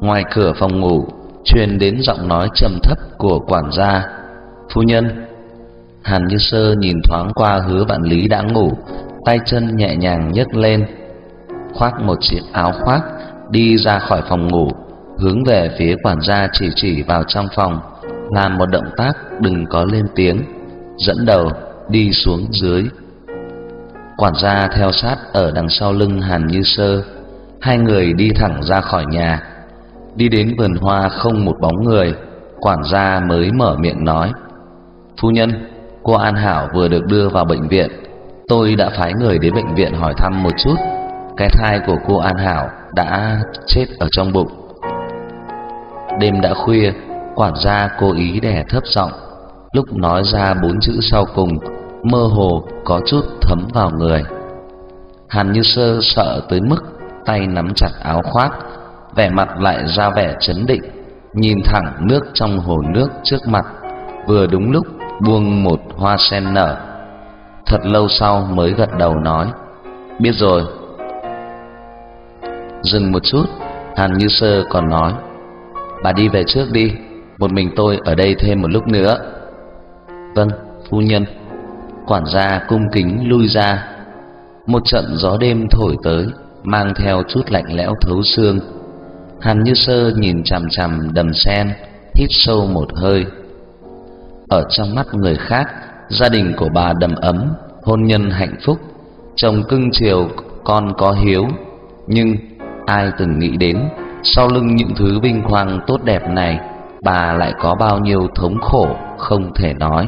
ngoài cửa phòng ngủ, truyền đến giọng nói trầm thấp của quản gia. Phu nhân, hàn như sơ nhìn thoáng qua hứa vạn lý đã ngủ, tay chân nhẹ nhàng nhấc lên, khoác một chiếc áo khoác, đi ra khỏi phòng ngủ, hướng về phía quản gia chỉ chỉ vào trong phòng, làm một động tác đừng có lên tiếng, dẫn đầu đi xuống dưới. Quản gia theo sát ở đằng sau lưng hàn như sơ, hai người đi thẳng ra khỏi nhà đi đến vườn hoa không một bóng người, quản gia mới mở miệng nói, phu nhân, cô an hảo vừa được đưa vào bệnh viện. Tôi đã phái người đến bệnh viện hỏi thăm một chút. Cái thai của cô an hảo đã chết ở trong bụng. Đêm đã khuya, quản gia cố ý đè thấp giọng, lúc nói ra bốn chữ sau cùng, mơ hồ có chút thấm vào người. Hàn như sơ sợ tới mức tay nắm chặt áo khoác vẻ mặt lại ra vẻ chấn định, nhìn thẳng nước trong hồ nước trước mặt. Vừa đúng lúc buông một hoa sen nở. Thật lâu sau mới gật đầu nói, biết rồi. Dừng một chút, hàn như sơ còn nói, bà đi về trước đi, một mình tôi ở đây thêm một lúc nữa. Vâng phu nhân. Quản gia cung kính lui ra. Một trận gió đêm thổi tới, mang theo chút lạnh lẽo thấu xương hàn như sơ nhìn chằm chằm đầm sen, hít sâu một hơi. Ở trong mắt người khác, gia đình của bà đầm ấm, hôn nhân hạnh phúc, chồng cưng chiều, con có hiếu. Nhưng ai từng nghĩ đến, sau lưng những thứ vinh quang tốt đẹp này, bà lại có bao nhiêu thống khổ không thể nói.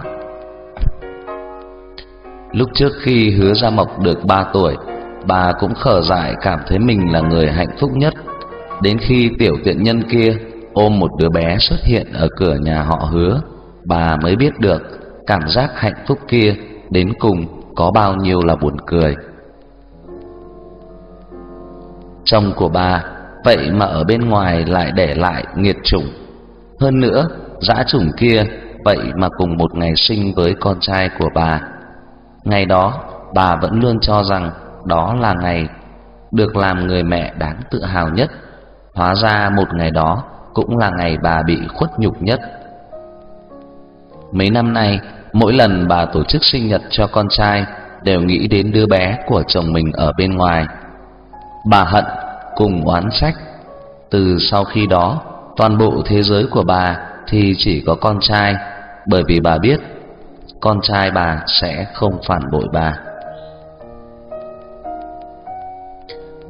Lúc trước khi hứa gia mộc được ba tuổi, bà cũng khờ dại cảm thấy mình là người hạnh phúc nhất đến khi tiểu tiện nhân kia ôm một đứa bé xuất hiện ở cửa nhà họ hứa, bà mới biết được cảm giác hạnh phúc kia đến cùng có bao nhiêu là buồn cười. Chồng của bà, vậy mà ở bên ngoài lại để lại nghiệt chủng. Hơn nữa, dã chủng kia vậy mà cùng một ngày sinh với con trai của bà. Ngày đó, bà vẫn luôn cho rằng đó là ngày được làm người mẹ đáng tự hào nhất hóa ra một ngày đó cũng là ngày bà bị khuất nhục nhất. Mấy năm nay, mỗi lần bà tổ chức sinh nhật cho con trai đều nghĩ đến đứa bé của chồng mình ở bên ngoài. Bà hận cùng oán trách. Từ sau khi đó, toàn bộ thế giới của bà thì chỉ có con trai, bởi vì bà biết con trai bà sẽ không phản bội bà.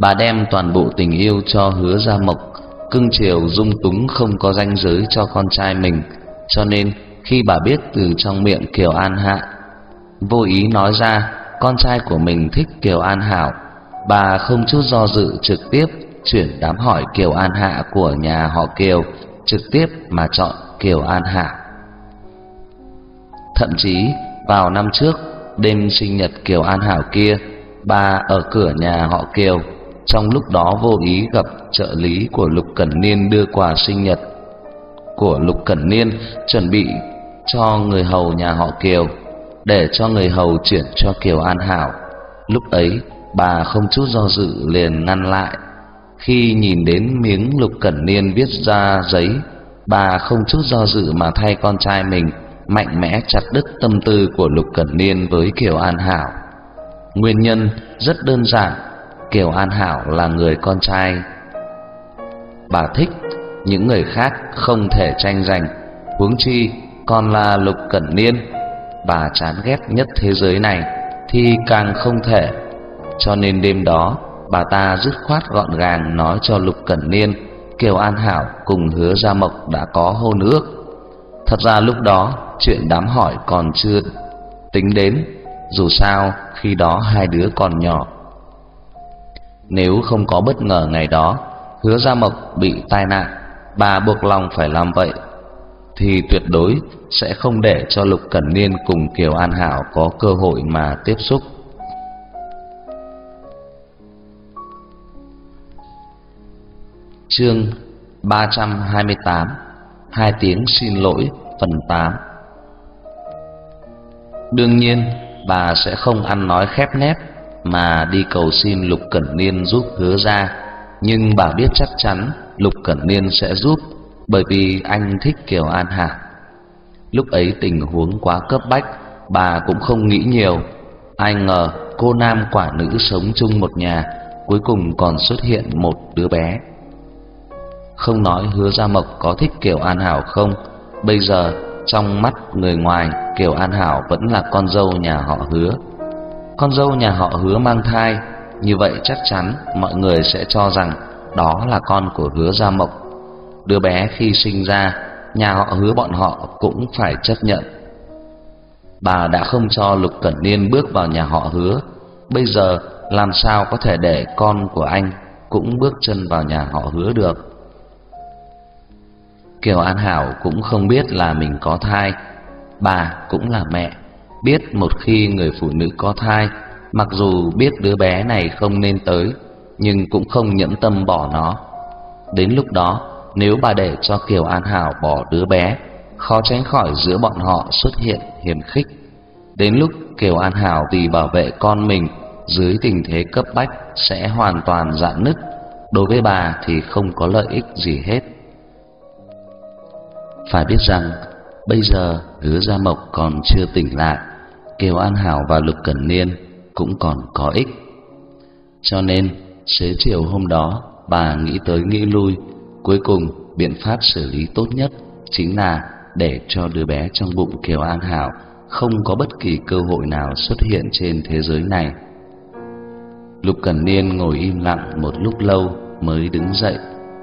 Bà đem toàn bộ tình yêu cho hứa gia mộc, cưng chiều dung túng không có danh giới cho con trai mình. Cho nên, khi bà biết từ trong miệng kiều an hạ, vô ý nói ra, con trai của mình thích kiều an hảo. Bà không chút do dự trực tiếp chuyển đám hỏi kiều an hạ của nhà họ kiều, trực tiếp mà chọn kiều an hạ. Thậm chí, vào năm trước, đêm sinh nhật kiều an hảo kia, bà ở cửa nhà họ kiều trong lúc đó vô ý gặp trợ lý của lục cẩn niên đưa quà sinh nhật của lục cẩn niên chuẩn bị cho người hầu nhà họ kiều, để cho người hầu chuyển cho kiều an hảo. Lúc ấy, bà không chút do dự liền ngăn lại. Khi nhìn đến miếng lục cẩn niên viết ra giấy, bà không chút do dự mà thay con trai mình mạnh mẽ chặt đứt tâm tư của lục cẩn niên với kiều an hảo. Nguyên nhân rất đơn giản kiều an hảo là người con trai. Bà thích những người khác không thể tranh giành. Huống chi còn là lục cẩn niên, bà chán ghét nhất thế giới này thì càng không thể. Cho nên đêm đó, bà ta dứt khoát gọn gàng nói cho lục cẩn niên, kiều an hảo cùng hứa gia mộc đã có hôn ước. Thật ra lúc đó, chuyện đám hỏi còn chưa tính đến. Dù sao, khi đó hai đứa còn nhỏ nếu không có bất ngờ ngày đó, hứa gia mộc bị tai nạn, bà buộc lòng phải làm vậy, thì tuyệt đối sẽ không để cho lục cẩn niên cùng kiều an hảo có cơ hội mà tiếp xúc. Chương 328 Hai tiếng xin lỗi, phần 8 Đương nhiên, bà sẽ không ăn nói khép nép mà đi cầu xin Lục Cẩn Niên giúp hứa ra Nhưng bà biết chắc chắn Lục Cẩn Niên sẽ giúp bởi vì anh thích Kiều An Hà. Lúc ấy tình huống quá cấp bách, bà cũng không nghĩ nhiều. Ai ngờ cô nam quả nữ sống chung một nhà, cuối cùng còn xuất hiện một đứa bé. Không nói Hứa Gia Mộc có thích Kiều An Hảo không, bây giờ trong mắt người ngoài, Kiều An Hảo vẫn là con dâu nhà họ Hứa. Con dâu nhà họ Hứa mang thai, như vậy chắc chắn mọi người sẽ cho rằng đó là con của Hứa Gia Mộc. Đứa bé khi sinh ra, nhà họ Hứa bọn họ cũng phải chấp nhận. Bà đã không cho Lục Cẩn Niên bước vào nhà họ Hứa, bây giờ làm sao có thể để con của anh cũng bước chân vào nhà họ Hứa được? Kiều An Hảo cũng không biết là mình có thai, bà cũng là mẹ, biết một khi người phụ nữ có thai, mặc dù biết đứa bé này không nên tới, nhưng cũng không nhẫn tâm bỏ nó. Đến lúc đó, nếu bà để cho Kiều An Hảo bỏ đứa bé, khó tránh khỏi giữa bọn họ xuất hiện hiềm khích. Đến lúc Kiều An Hảo vì bảo vệ con mình dưới tình thế cấp bách sẽ hoàn toàn dạn nứt, đối với bà thì không có lợi ích gì hết. Phải biết rằng bây giờ Hứa Gia Mộc còn chưa tỉnh lại, Kiều An Hảo và Lục Cẩn Niên cũng còn có ích. Cho nên, xế chiều hôm đó, bà nghĩ tới nghĩ lui, cuối cùng biện pháp xử lý tốt nhất chính là để cho đứa bé trong bụng Kiều An Hảo không có bất kỳ cơ hội nào xuất hiện trên thế giới này. Lục Cẩn Niên ngồi im lặng một lúc lâu mới đứng dậy,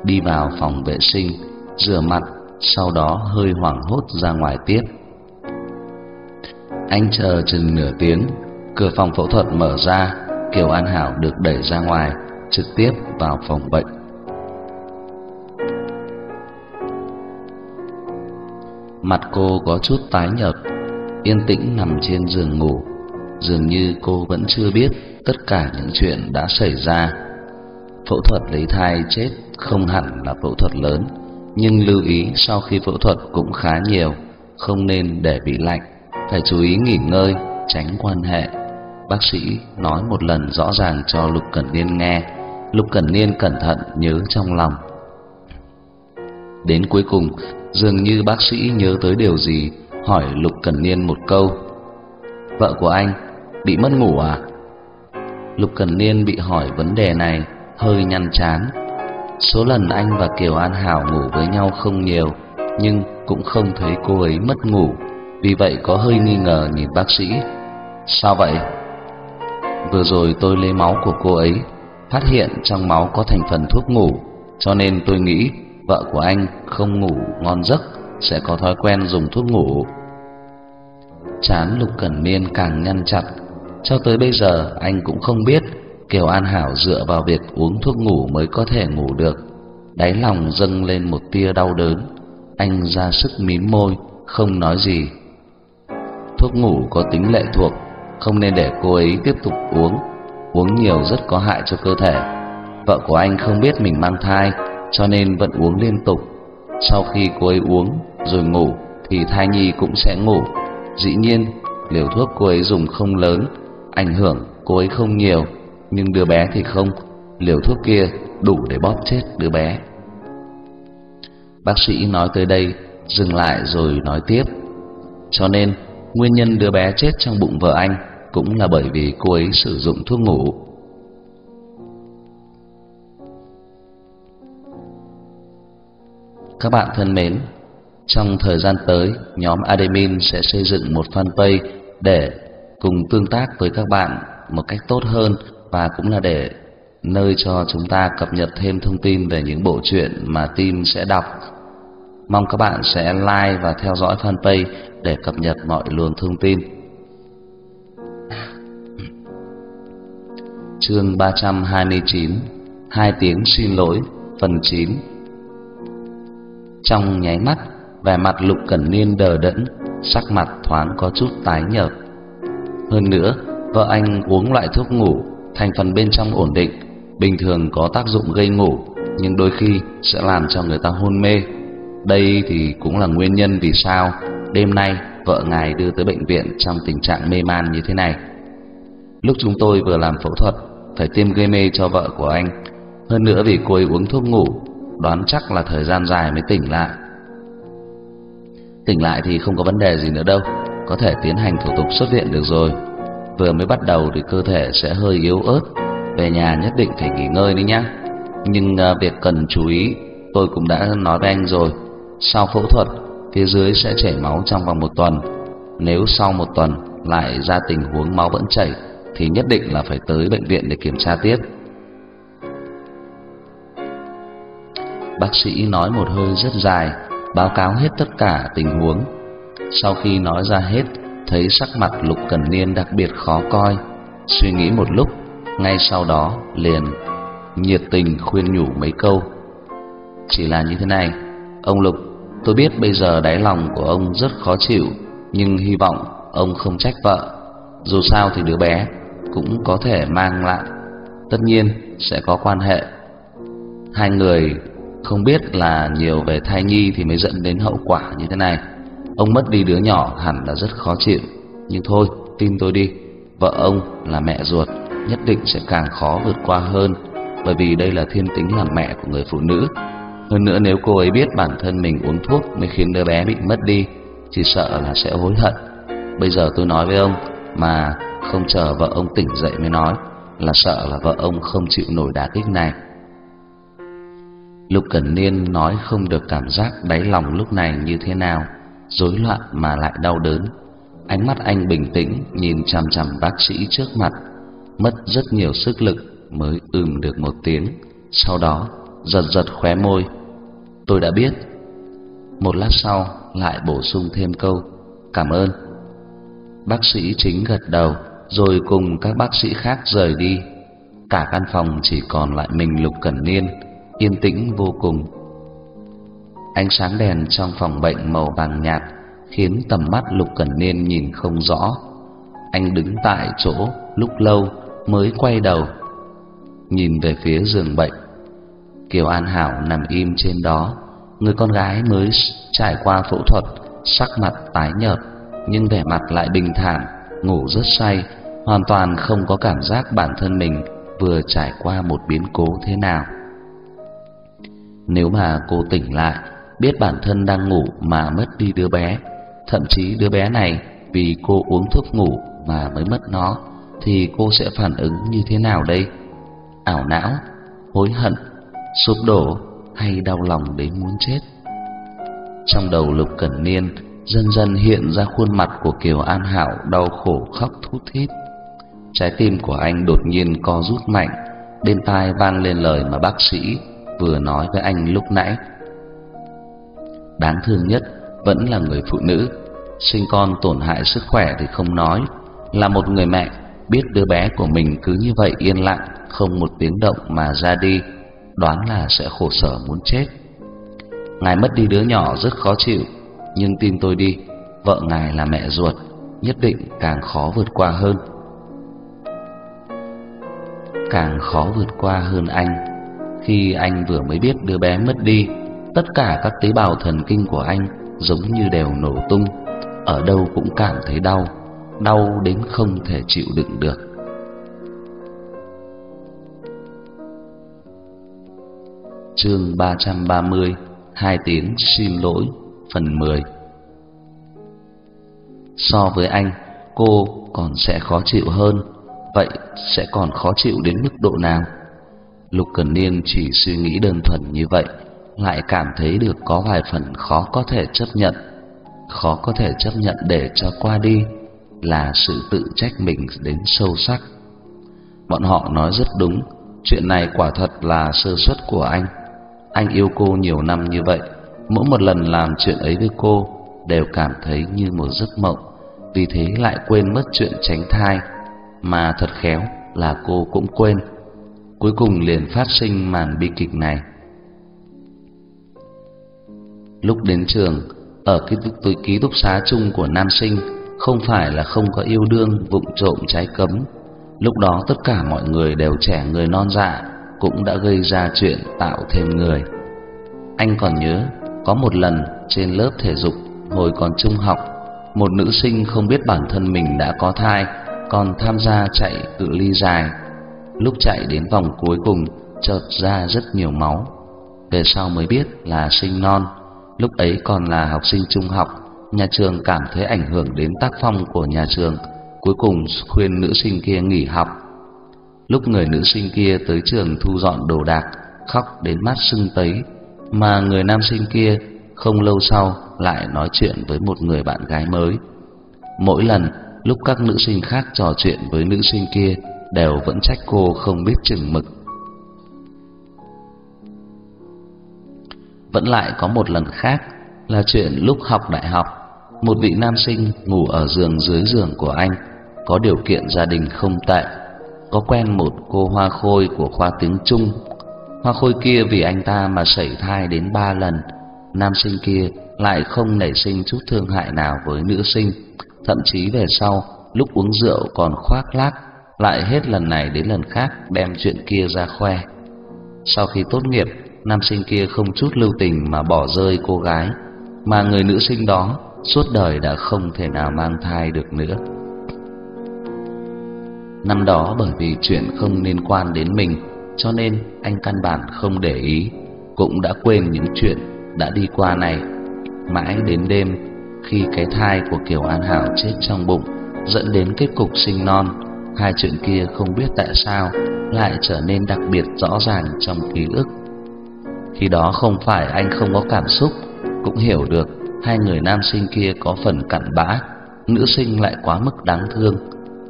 đi vào phòng vệ sinh, rửa mặt sau đó hơi hoảng hốt ra ngoài tiếp. Anh chờ chừng nửa tiếng, cửa phòng phẫu thuật mở ra, Kiều An Hảo được đẩy ra ngoài, trực tiếp vào phòng bệnh. Mặt cô có chút tái nhợt, yên tĩnh nằm trên giường ngủ, dường như cô vẫn chưa biết tất cả những chuyện đã xảy ra. Phẫu thuật lấy thai chết không hẳn là phẫu thuật lớn, nhưng lưu ý sau khi phẫu thuật cũng khá nhiều, không nên để bị lạnh, phải chú ý nghỉ ngơi, tránh quan hệ. Bác sĩ nói một lần rõ ràng cho Lục Cẩn Niên nghe, Lục Cẩn Niên cẩn thận nhớ trong lòng. Đến cuối cùng, dường như bác sĩ nhớ tới điều gì, hỏi Lục Cẩn Niên một câu: "Vợ của anh bị mất ngủ à?" Lục Cẩn Niên bị hỏi vấn đề này, hơi nhăn chán, Số lần anh và Kiều An Hảo ngủ với nhau không nhiều, nhưng cũng không thấy cô ấy mất ngủ, vì vậy có hơi nghi ngờ nhìn bác sĩ. Sao vậy? Vừa rồi tôi lấy máu của cô ấy, phát hiện trong máu có thành phần thuốc ngủ, cho nên tôi nghĩ vợ của anh không ngủ ngon giấc sẽ có thói quen dùng thuốc ngủ. Chán Lục Cẩn Niên càng nhăn chặt, cho tới bây giờ anh cũng không biết Kiều An Hảo dựa vào việc uống thuốc ngủ mới có thể ngủ được. Đáy lòng dâng lên một tia đau đớn, anh ra sức mím môi, không nói gì. Thuốc ngủ có tính lệ thuộc, không nên để cô ấy tiếp tục uống, uống nhiều rất có hại cho cơ thể. Vợ của anh không biết mình mang thai, cho nên vẫn uống liên tục. Sau khi cô ấy uống rồi ngủ thì thai nhi cũng sẽ ngủ. Dĩ nhiên, liều thuốc cô ấy dùng không lớn, ảnh hưởng cô ấy không nhiều nhưng đứa bé thì không, liều thuốc kia đủ để bóp chết đứa bé. Bác sĩ nói tới đây, dừng lại rồi nói tiếp. Cho nên, nguyên nhân đứa bé chết trong bụng vợ anh cũng là bởi vì cô ấy sử dụng thuốc ngủ. Các bạn thân mến, trong thời gian tới, nhóm admin sẽ xây dựng một fanpage để cùng tương tác với các bạn một cách tốt hơn và cũng là để nơi cho chúng ta cập nhật thêm thông tin về những bộ truyện mà team sẽ đọc. Mong các bạn sẽ like và theo dõi fanpage để cập nhật mọi luồng thông tin. Chương 329 Hai tiếng xin lỗi Phần 9 Trong nháy mắt Vẻ mặt Lục Cẩn Niên đờ đẫn Sắc mặt thoáng có chút tái nhợt Hơn nữa Vợ anh uống loại thuốc ngủ thành phần bên trong ổn định, bình thường có tác dụng gây ngủ, nhưng đôi khi sẽ làm cho người ta hôn mê. Đây thì cũng là nguyên nhân vì sao đêm nay vợ ngài đưa tới bệnh viện trong tình trạng mê man như thế này. Lúc chúng tôi vừa làm phẫu thuật, phải tiêm gây mê cho vợ của anh. Hơn nữa vì cô ấy uống thuốc ngủ, đoán chắc là thời gian dài mới tỉnh lại. Tỉnh lại thì không có vấn đề gì nữa đâu, có thể tiến hành thủ tục xuất viện được rồi. Vừa mới bắt đầu thì cơ thể sẽ hơi yếu ớt, về nhà nhất định phải nghỉ ngơi đi nhá. Nhưng à, việc cần chú ý, tôi cũng đã nói với anh rồi. Sau phẫu thuật, phía dưới sẽ chảy máu trong vòng một tuần. Nếu sau một tuần lại ra tình huống máu vẫn chảy, thì nhất định là phải tới bệnh viện để kiểm tra tiếp. Bác sĩ nói một hơi rất dài, báo cáo hết tất cả tình huống. Sau khi nói ra hết, thấy sắc mặt Lục cần Niên đặc biệt khó coi, suy nghĩ một lúc, ngay sau đó liền nhiệt tình khuyên nhủ mấy câu. Chỉ là như thế này, ông Lục, tôi biết bây giờ đáy lòng của ông rất khó chịu, nhưng hy vọng ông không trách vợ. Dù sao thì đứa bé cũng có thể mang lại, tất nhiên sẽ có quan hệ. Hai người không biết là nhiều về thai nhi thì mới dẫn đến hậu quả như thế này. Ông mất đi đứa nhỏ hẳn là rất khó chịu, nhưng thôi, tin tôi đi, vợ ông là mẹ ruột, nhất định sẽ càng khó vượt qua hơn, bởi vì đây là thiên tính làm mẹ của người phụ nữ. Hơn nữa nếu cô ấy biết bản thân mình uống thuốc mới khiến đứa bé bị mất đi, chỉ sợ là sẽ hối hận. Bây giờ tôi nói với ông mà không chờ vợ ông tỉnh dậy mới nói, là sợ là vợ ông không chịu nổi đả kích này. Lục Cẩn Niên nói không được cảm giác đáy lòng lúc này như thế nào, rối loạn mà lại đau đớn. Ánh mắt anh bình tĩnh nhìn chằm chằm bác sĩ trước mặt, mất rất nhiều sức lực mới ừm được một tiếng, sau đó giật giật khóe môi. Tôi đã biết. Một lát sau lại bổ sung thêm câu, cảm ơn. Bác sĩ chính gật đầu, rồi cùng các bác sĩ khác rời đi. Cả căn phòng chỉ còn lại mình Lục Cẩn Niên yên tĩnh vô cùng. Ánh sáng đèn trong phòng bệnh màu vàng nhạt khiến tầm mắt Lục Cẩn Niên nhìn không rõ. Anh đứng tại chỗ lúc lâu mới quay đầu, nhìn về phía giường bệnh. Kiều An Hảo nằm im trên đó, người con gái mới trải qua phẫu thuật, sắc mặt tái nhợt nhưng vẻ mặt lại bình thản, ngủ rất say, hoàn toàn không có cảm giác bản thân mình vừa trải qua một biến cố thế nào. Nếu mà cô tỉnh lại, biết bản thân đang ngủ mà mất đi đứa bé, thậm chí đứa bé này vì cô uống thuốc ngủ mà mới mất nó, thì cô sẽ phản ứng như thế nào đây? Ảo não, hối hận, sụp đổ hay đau lòng đến muốn chết? Trong đầu Lục Cẩn Niên dần dần hiện ra khuôn mặt của Kiều An Hảo đau khổ khóc thút thít. Trái tim của anh đột nhiên co rút mạnh, bên tai vang lên lời mà bác sĩ vừa nói với anh lúc nãy. Đáng thương nhất vẫn là người phụ nữ, sinh con tổn hại sức khỏe thì không nói, là một người mẹ biết đứa bé của mình cứ như vậy yên lặng, không một tiếng động mà ra đi, đoán là sẽ khổ sở muốn chết. Ngài mất đi đứa nhỏ rất khó chịu, nhưng tin tôi đi, vợ ngài là mẹ ruột, nhất định càng khó vượt qua hơn. Càng khó vượt qua hơn anh khi anh vừa mới biết đứa bé mất đi, tất cả các tế bào thần kinh của anh giống như đều nổ tung, ở đâu cũng cảm thấy đau, đau đến không thể chịu đựng được. Chương 330: Hai tiếng xin lỗi, phần 10. So với anh, cô còn sẽ khó chịu hơn, vậy sẽ còn khó chịu đến mức độ nào? Lục Cần Niên chỉ suy nghĩ đơn thuần như vậy, lại cảm thấy được có vài phần khó có thể chấp nhận. Khó có thể chấp nhận để cho qua đi là sự tự trách mình đến sâu sắc. Bọn họ nói rất đúng, chuyện này quả thật là sơ suất của anh. Anh yêu cô nhiều năm như vậy, mỗi một lần làm chuyện ấy với cô đều cảm thấy như một giấc mộng, vì thế lại quên mất chuyện tránh thai, mà thật khéo là cô cũng quên cuối cùng liền phát sinh màn bi kịch này. Lúc đến trường, ở cái túi ký túc xá chung của nam sinh, không phải là không có yêu đương vụng trộm trái cấm. Lúc đó tất cả mọi người đều trẻ người non dạ, cũng đã gây ra chuyện tạo thêm người. Anh còn nhớ, có một lần trên lớp thể dục hồi còn trung học, một nữ sinh không biết bản thân mình đã có thai, còn tham gia chạy cự ly dài Lúc chạy đến vòng cuối cùng chợt ra rất nhiều máu. về sau mới biết là sinh non. Lúc ấy còn là học sinh trung học, nhà trường cảm thấy ảnh hưởng đến tác phong của nhà trường, cuối cùng khuyên nữ sinh kia nghỉ học. Lúc người nữ sinh kia tới trường thu dọn đồ đạc, khóc đến mắt sưng tấy, mà người nam sinh kia không lâu sau lại nói chuyện với một người bạn gái mới. Mỗi lần lúc các nữ sinh khác trò chuyện với nữ sinh kia đều vẫn trách cô không biết chừng mực. Vẫn lại có một lần khác là chuyện lúc học đại học, một vị nam sinh ngủ ở giường dưới giường của anh, có điều kiện gia đình không tệ, có quen một cô hoa khôi của khoa tiếng Trung. Hoa khôi kia vì anh ta mà sảy thai đến ba lần, nam sinh kia lại không nảy sinh chút thương hại nào với nữ sinh, thậm chí về sau lúc uống rượu còn khoác lác, lại hết lần này đến lần khác đem chuyện kia ra khoe. Sau khi tốt nghiệp, nam sinh kia không chút lưu tình mà bỏ rơi cô gái, mà người nữ sinh đó suốt đời đã không thể nào mang thai được nữa. Năm đó bởi vì chuyện không liên quan đến mình, cho nên anh căn bản không để ý, cũng đã quên những chuyện đã đi qua này. Mãi đến đêm, khi cái thai của Kiều An Hảo chết trong bụng, dẫn đến kết cục sinh non, hai chuyện kia không biết tại sao lại trở nên đặc biệt rõ ràng trong ký ức. Khi đó không phải anh không có cảm xúc, cũng hiểu được hai người nam sinh kia có phần cặn bã, nữ sinh lại quá mức đáng thương.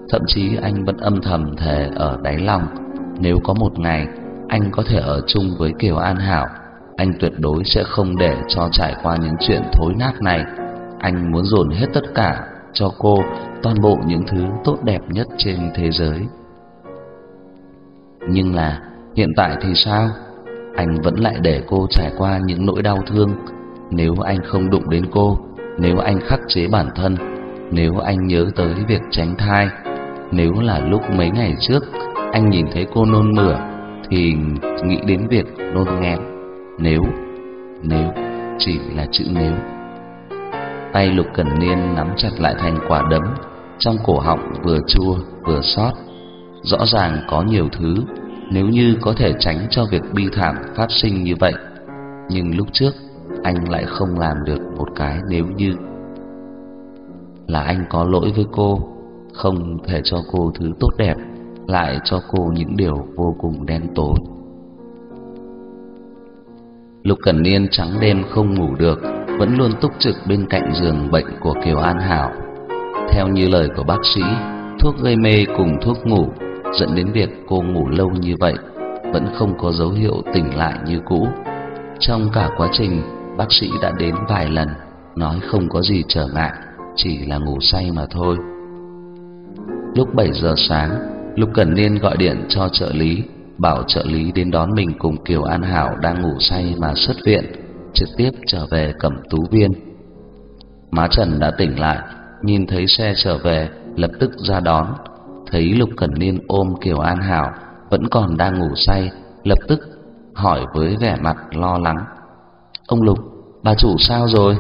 Thậm chí anh vẫn âm thầm thề ở đáy lòng, nếu có một ngày anh có thể ở chung với Kiều An Hảo, anh tuyệt đối sẽ không để cho trải qua những chuyện thối nát này. Anh muốn dồn hết tất cả cho cô toàn bộ những thứ tốt đẹp nhất trên thế giới. Nhưng là hiện tại thì sao? Anh vẫn lại để cô trải qua những nỗi đau thương. Nếu anh không đụng đến cô, nếu anh khắc chế bản thân, nếu anh nhớ tới việc tránh thai, nếu là lúc mấy ngày trước anh nhìn thấy cô nôn mửa thì nghĩ đến việc nôn nghẹn Nếu, nếu, chỉ là chữ nếu. Tay Lục Cẩn Niên nắm chặt lại thành quả đấm, trong cổ họng vừa chua vừa xót. Rõ ràng có nhiều thứ, nếu như có thể tránh cho việc bi thảm phát sinh như vậy, nhưng lúc trước anh lại không làm được một cái nếu như là anh có lỗi với cô, không thể cho cô thứ tốt đẹp, lại cho cô những điều vô cùng đen tối. Lục Cẩn Niên trắng đêm không ngủ được, vẫn luôn túc trực bên cạnh giường bệnh của Kiều An Hảo. Theo như lời của bác sĩ, thuốc gây mê cùng thuốc ngủ dẫn đến việc cô ngủ lâu như vậy vẫn không có dấu hiệu tỉnh lại như cũ. Trong cả quá trình, bác sĩ đã đến vài lần nói không có gì trở ngại, chỉ là ngủ say mà thôi. Lúc 7 giờ sáng, Lục Cẩn Niên gọi điện cho trợ lý, bảo trợ lý đến đón mình cùng Kiều An Hảo đang ngủ say mà xuất viện trực tiếp trở về Cẩm Tú Viên. Má Trần đã tỉnh lại, nhìn thấy xe trở về, lập tức ra đón. Thấy Lục Cẩn Niên ôm Kiều An Hảo vẫn còn đang ngủ say, lập tức hỏi với vẻ mặt lo lắng: "Ông Lục, bà chủ sao rồi?"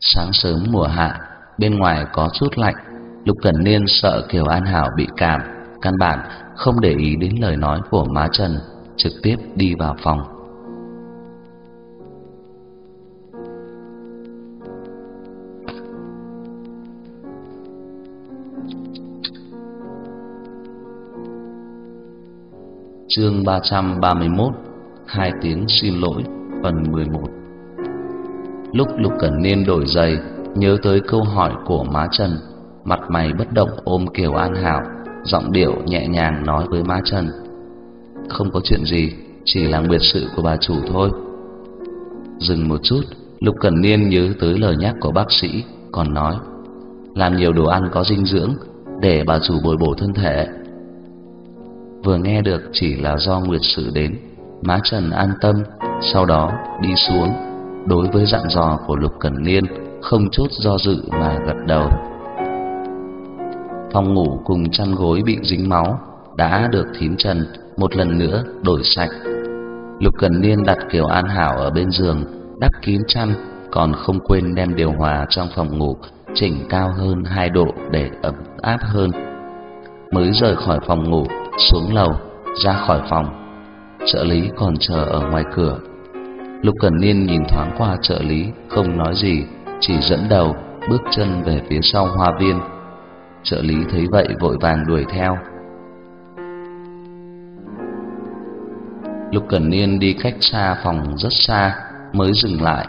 Sáng sớm mùa hạ, bên ngoài có chút lạnh, Lục Cẩn Niên sợ Kiều An Hảo bị cảm, căn bản không để ý đến lời nói của má Trần, trực tiếp đi vào phòng. Chương 331 Hai tiếng xin lỗi Phần 11 Lúc Lục Cẩn Niên đổi giày Nhớ tới câu hỏi của má Trần Mặt mày bất động ôm Kiều An Hảo Giọng điệu nhẹ nhàng nói với má Trần. Không có chuyện gì Chỉ là nguyệt sự của bà chủ thôi. Dừng một chút Lục Cẩn Niên nhớ tới lời nhắc của bác sĩ Còn nói Làm nhiều đồ ăn có dinh dưỡng Để bà chủ bồi bổ thân thể. Vừa nghe được chỉ là do nguyệt sự đến, má Trần an tâm, sau đó đi xuống, đối với dặn dò của Lục Cẩn Niên không chút do dự mà gật đầu. Phòng ngủ cùng chăn gối bị dính máu đã được thím Trần một lần nữa đổi sạch. Lục Cần Niên đặt Kiều An Hảo ở bên giường, đắp kín chăn, còn không quên đem điều hòa trong phòng ngủ chỉnh cao hơn hai độ để ấm áp hơn. Mới rời khỏi phòng ngủ, xuống lầu ra khỏi phòng trợ lý còn chờ ở ngoài cửa. Lục Cẩn Niên nhìn thoáng qua trợ lý, không nói gì, chỉ dẫn đầu bước chân về phía sau hoa viên. Trợ lý thấy vậy vội vàng đuổi theo. Lục Cẩn Niên đi cách xa phòng rất xa mới dừng lại.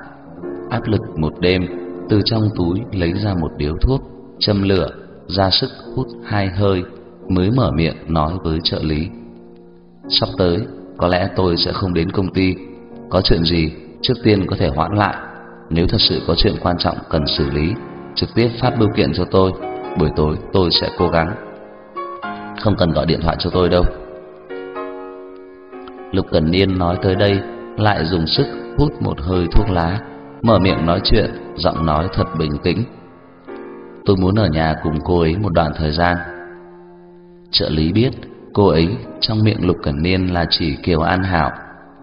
Áp lực một đêm, từ trong túi lấy ra một điếu thuốc, châm lửa, ra sức hút hai hơi mới mở miệng nói với trợ lý. Sắp tới, có lẽ tôi sẽ không đến công ty. Có chuyện gì, trước tiên có thể hoãn lại. Nếu thật sự có chuyện quan trọng cần xử lý, trực tiếp phát bưu kiện cho tôi. Buổi tối tôi sẽ cố gắng. Không cần gọi điện thoại cho tôi đâu. Lục Cẩn Niên nói tới đây, lại dùng sức hút một hơi thuốc lá, mở miệng nói chuyện, giọng nói thật bình tĩnh. Tôi muốn ở nhà cùng cô ấy một đoạn thời gian. Trợ lý biết cô ấy trong miệng Lục Cẩn Niên là chỉ Kiều An Hảo.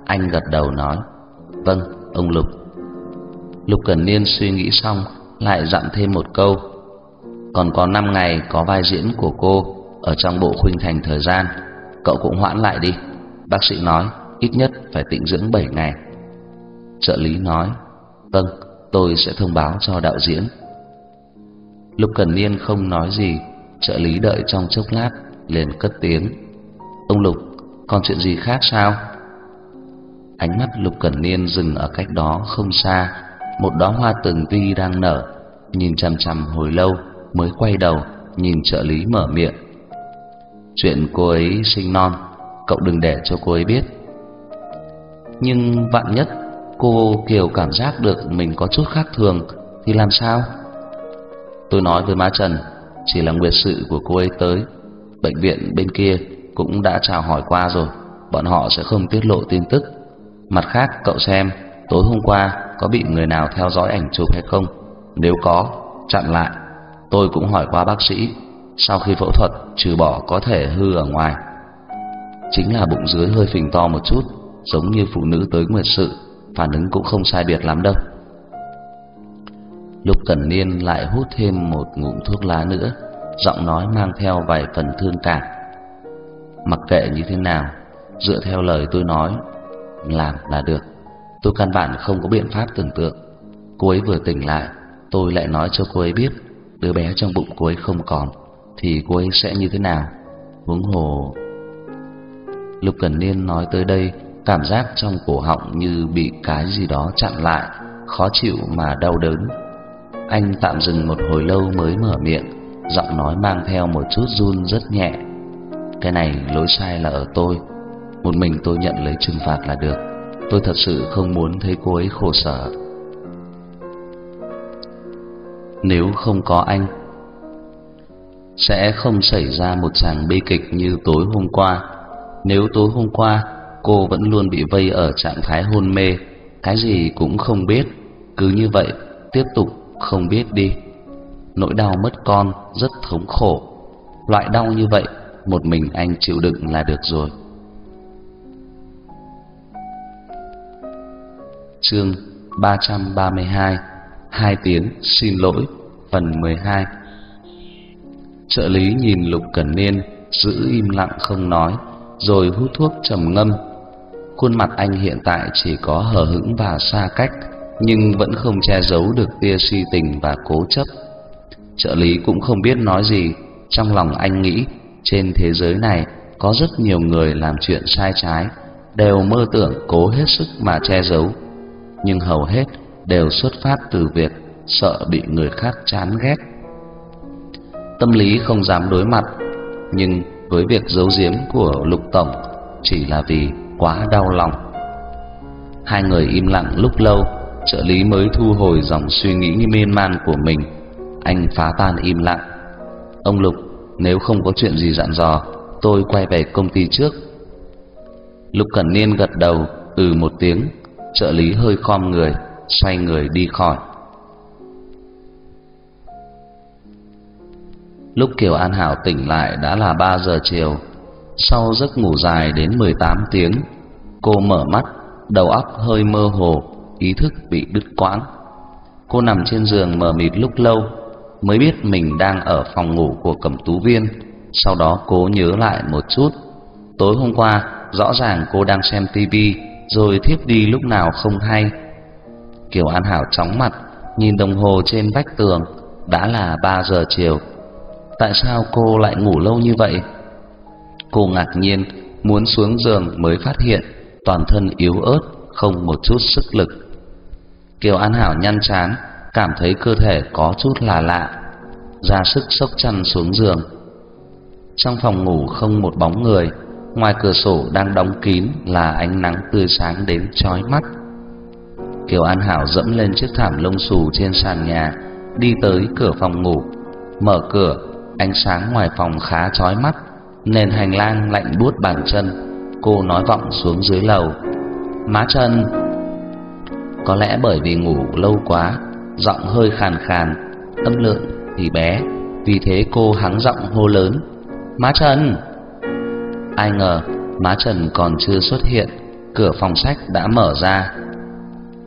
Anh gật đầu nói, vâng, ông Lục. Lục Cẩn Niên suy nghĩ xong, lại dặn thêm một câu. Còn có 5 ngày có vai diễn của cô ở trong bộ khuynh thành thời gian, cậu cũng hoãn lại đi. Bác sĩ nói ít nhất phải tĩnh dưỡng 7 ngày. Trợ lý nói, vâng, tôi sẽ thông báo cho đạo diễn. Lục Cẩn Niên không nói gì, trợ lý đợi trong chốc lát liền cất tiếng. Ông Lục, còn chuyện gì khác sao? Ánh mắt Lục Cẩn Niên dừng ở cách đó không xa, một đóa hoa tường vi đang nở, nhìn chằm chằm hồi lâu mới quay đầu nhìn trợ lý mở miệng. Chuyện cô ấy sinh non, cậu đừng để cho cô ấy biết. Nhưng vạn nhất cô Kiều cảm giác được mình có chút khác thường thì làm sao? Tôi nói với má Trần, chỉ là nguyệt sự của cô ấy tới, bệnh viện bên kia cũng đã chào hỏi qua rồi, bọn họ sẽ không tiết lộ tin tức. Mặt khác, cậu xem, tối hôm qua có bị người nào theo dõi ảnh chụp hay không? Nếu có, chặn lại. Tôi cũng hỏi qua bác sĩ, sau khi phẫu thuật trừ bỏ có thể hư ở ngoài, chính là bụng dưới hơi phình to một chút, giống như phụ nữ tới nguyệt sự, phản ứng cũng không sai biệt lắm đâu. Lục Cẩn Niên lại hút thêm một ngụm thuốc lá nữa, giọng nói mang theo vài phần thương cảm. Mặc kệ như thế nào, dựa theo lời tôi nói, làm là được. Tôi căn bản không có biện pháp tưởng tượng. Cô ấy vừa tỉnh lại, tôi lại nói cho cô ấy biết đứa bé trong bụng cô ấy không còn, thì cô ấy sẽ như thế nào. Huống hồ Lục Cẩn Niên nói tới đây, cảm giác trong cổ họng như bị cái gì đó chặn lại, khó chịu mà đau đớn. Anh tạm dừng một hồi lâu mới mở miệng, giọng nói mang theo một chút run rất nhẹ. Cái này lỗi sai là ở tôi, một mình tôi nhận lấy trừng phạt là được. Tôi thật sự không muốn thấy cô ấy khổ sở. Nếu không có anh, sẽ không xảy ra một tràng bi kịch như tối hôm qua. Nếu tối hôm qua cô vẫn luôn bị vây ở trạng thái hôn mê, cái gì cũng không biết, cứ như vậy tiếp tục không biết đi. Nỗi đau mất con rất thống khổ. Loại đau như vậy, một mình anh chịu đựng là được rồi. Chương 332 Hai tiếng, xin lỗi, Phần 12 Trợ lý nhìn Lục Cẩn Niên, Giữ im lặng không nói, Rồi hút thuốc trầm ngâm. Khuôn mặt anh hiện tại chỉ có hờ hững và xa cách, Nhưng vẫn không che giấu được tia si tình và cố chấp. Trợ lý cũng không biết nói gì. Trong lòng anh nghĩ, Trên thế giới này, Có rất nhiều người làm chuyện sai trái, Đều mơ tưởng cố hết sức mà che giấu. Nhưng hầu hết đều xuất phát từ việc Sợ bị người khác chán ghét. Tâm lý không dám đối mặt, Nhưng với việc giấu giếm của lục tổng Chỉ là vì quá đau lòng. Hai người im lặng lúc lâu, Trợ lý mới thu hồi dòng suy nghĩ miên man của mình. Anh phá tan im lặng. Ông Lục, Nếu không có chuyện gì dặn dò, Tôi quay về công ty trước. Lục Cẩn Niên gật đầu Ừ một tiếng, Trợ lý hơi khom người. Xoay người đi khỏi Lúc Kiều An Hảo tỉnh lại đã là 3 giờ chiều. Sau giấc ngủ dài đến 18 tiếng, cô mở mắt, đầu óc hơi mơ hồ, ý thức bị đứt quãng. Cô nằm trên giường mờ mịt lúc lâu, mới biết mình đang ở phòng ngủ của Cẩm Tú Viên. Sau đó cố nhớ lại một chút. Tối hôm qua, rõ ràng cô đang xem tivi rồi thiếp đi lúc nào không hay. Kiều An Hảo chóng mặt, nhìn đồng hồ trên vách tường, đã là ba giờ chiều. Tại sao cô lại ngủ lâu như vậy? Cô ngạc nhiên, muốn xuống giường mới phát hiện toàn thân yếu ớt, không một chút sức lực. Kiều An Hảo nhăn chán, cảm thấy cơ thể có chút là lạ, ra sức xốc chăn xuống giường. Trong phòng ngủ không một bóng người, ngoài cửa sổ đang đóng kín là ánh nắng tươi sáng đến chói mắt. Kiều An Hảo dẫm lên chiếc thảm lông xù trên sàn nhà, đi tới cửa phòng ngủ, mở cửa, ánh sáng ngoài phòng khá chói mắt, nền hành lang lạnh buốt bàn chân. Cô nói vọng xuống dưới lầu, "Má chân, Có lẽ bởi vì ngủ lâu quá, giọng hơi khàn khàn, âm lượng thì bé, vì thế cô hắng giọng hô lớn, "Má Trần!" Ai ngờ, má Trần còn chưa xuất hiện, cửa phòng sách đã mở ra.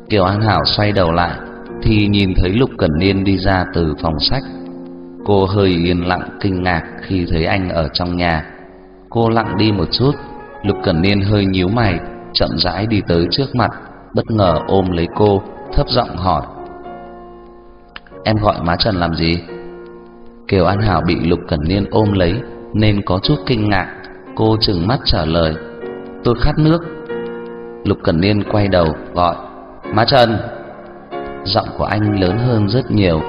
Kiều An Hảo xoay đầu lại thì nhìn thấy Lục Cẩn Niên đi ra từ phòng sách. Cô hơi yên lặng kinh ngạc khi thấy anh ở trong nhà. Cô lặng đi một chút, Lục Cẩn Niên hơi nhíu mày, chậm rãi đi tới trước mặt, bất ngờ ôm lấy cô, thấp giọng hỏi: "Em gọi má Trần làm gì?" Kiều An Hảo bị Lục Cẩn Niên ôm lấy nên có chút kinh ngạc, cô trừng mắt trả lời: "Tôi khát nước." Lục Cẩn Niên quay đầu gọi: "Má Trần!" Giọng của anh lớn hơn rất nhiều.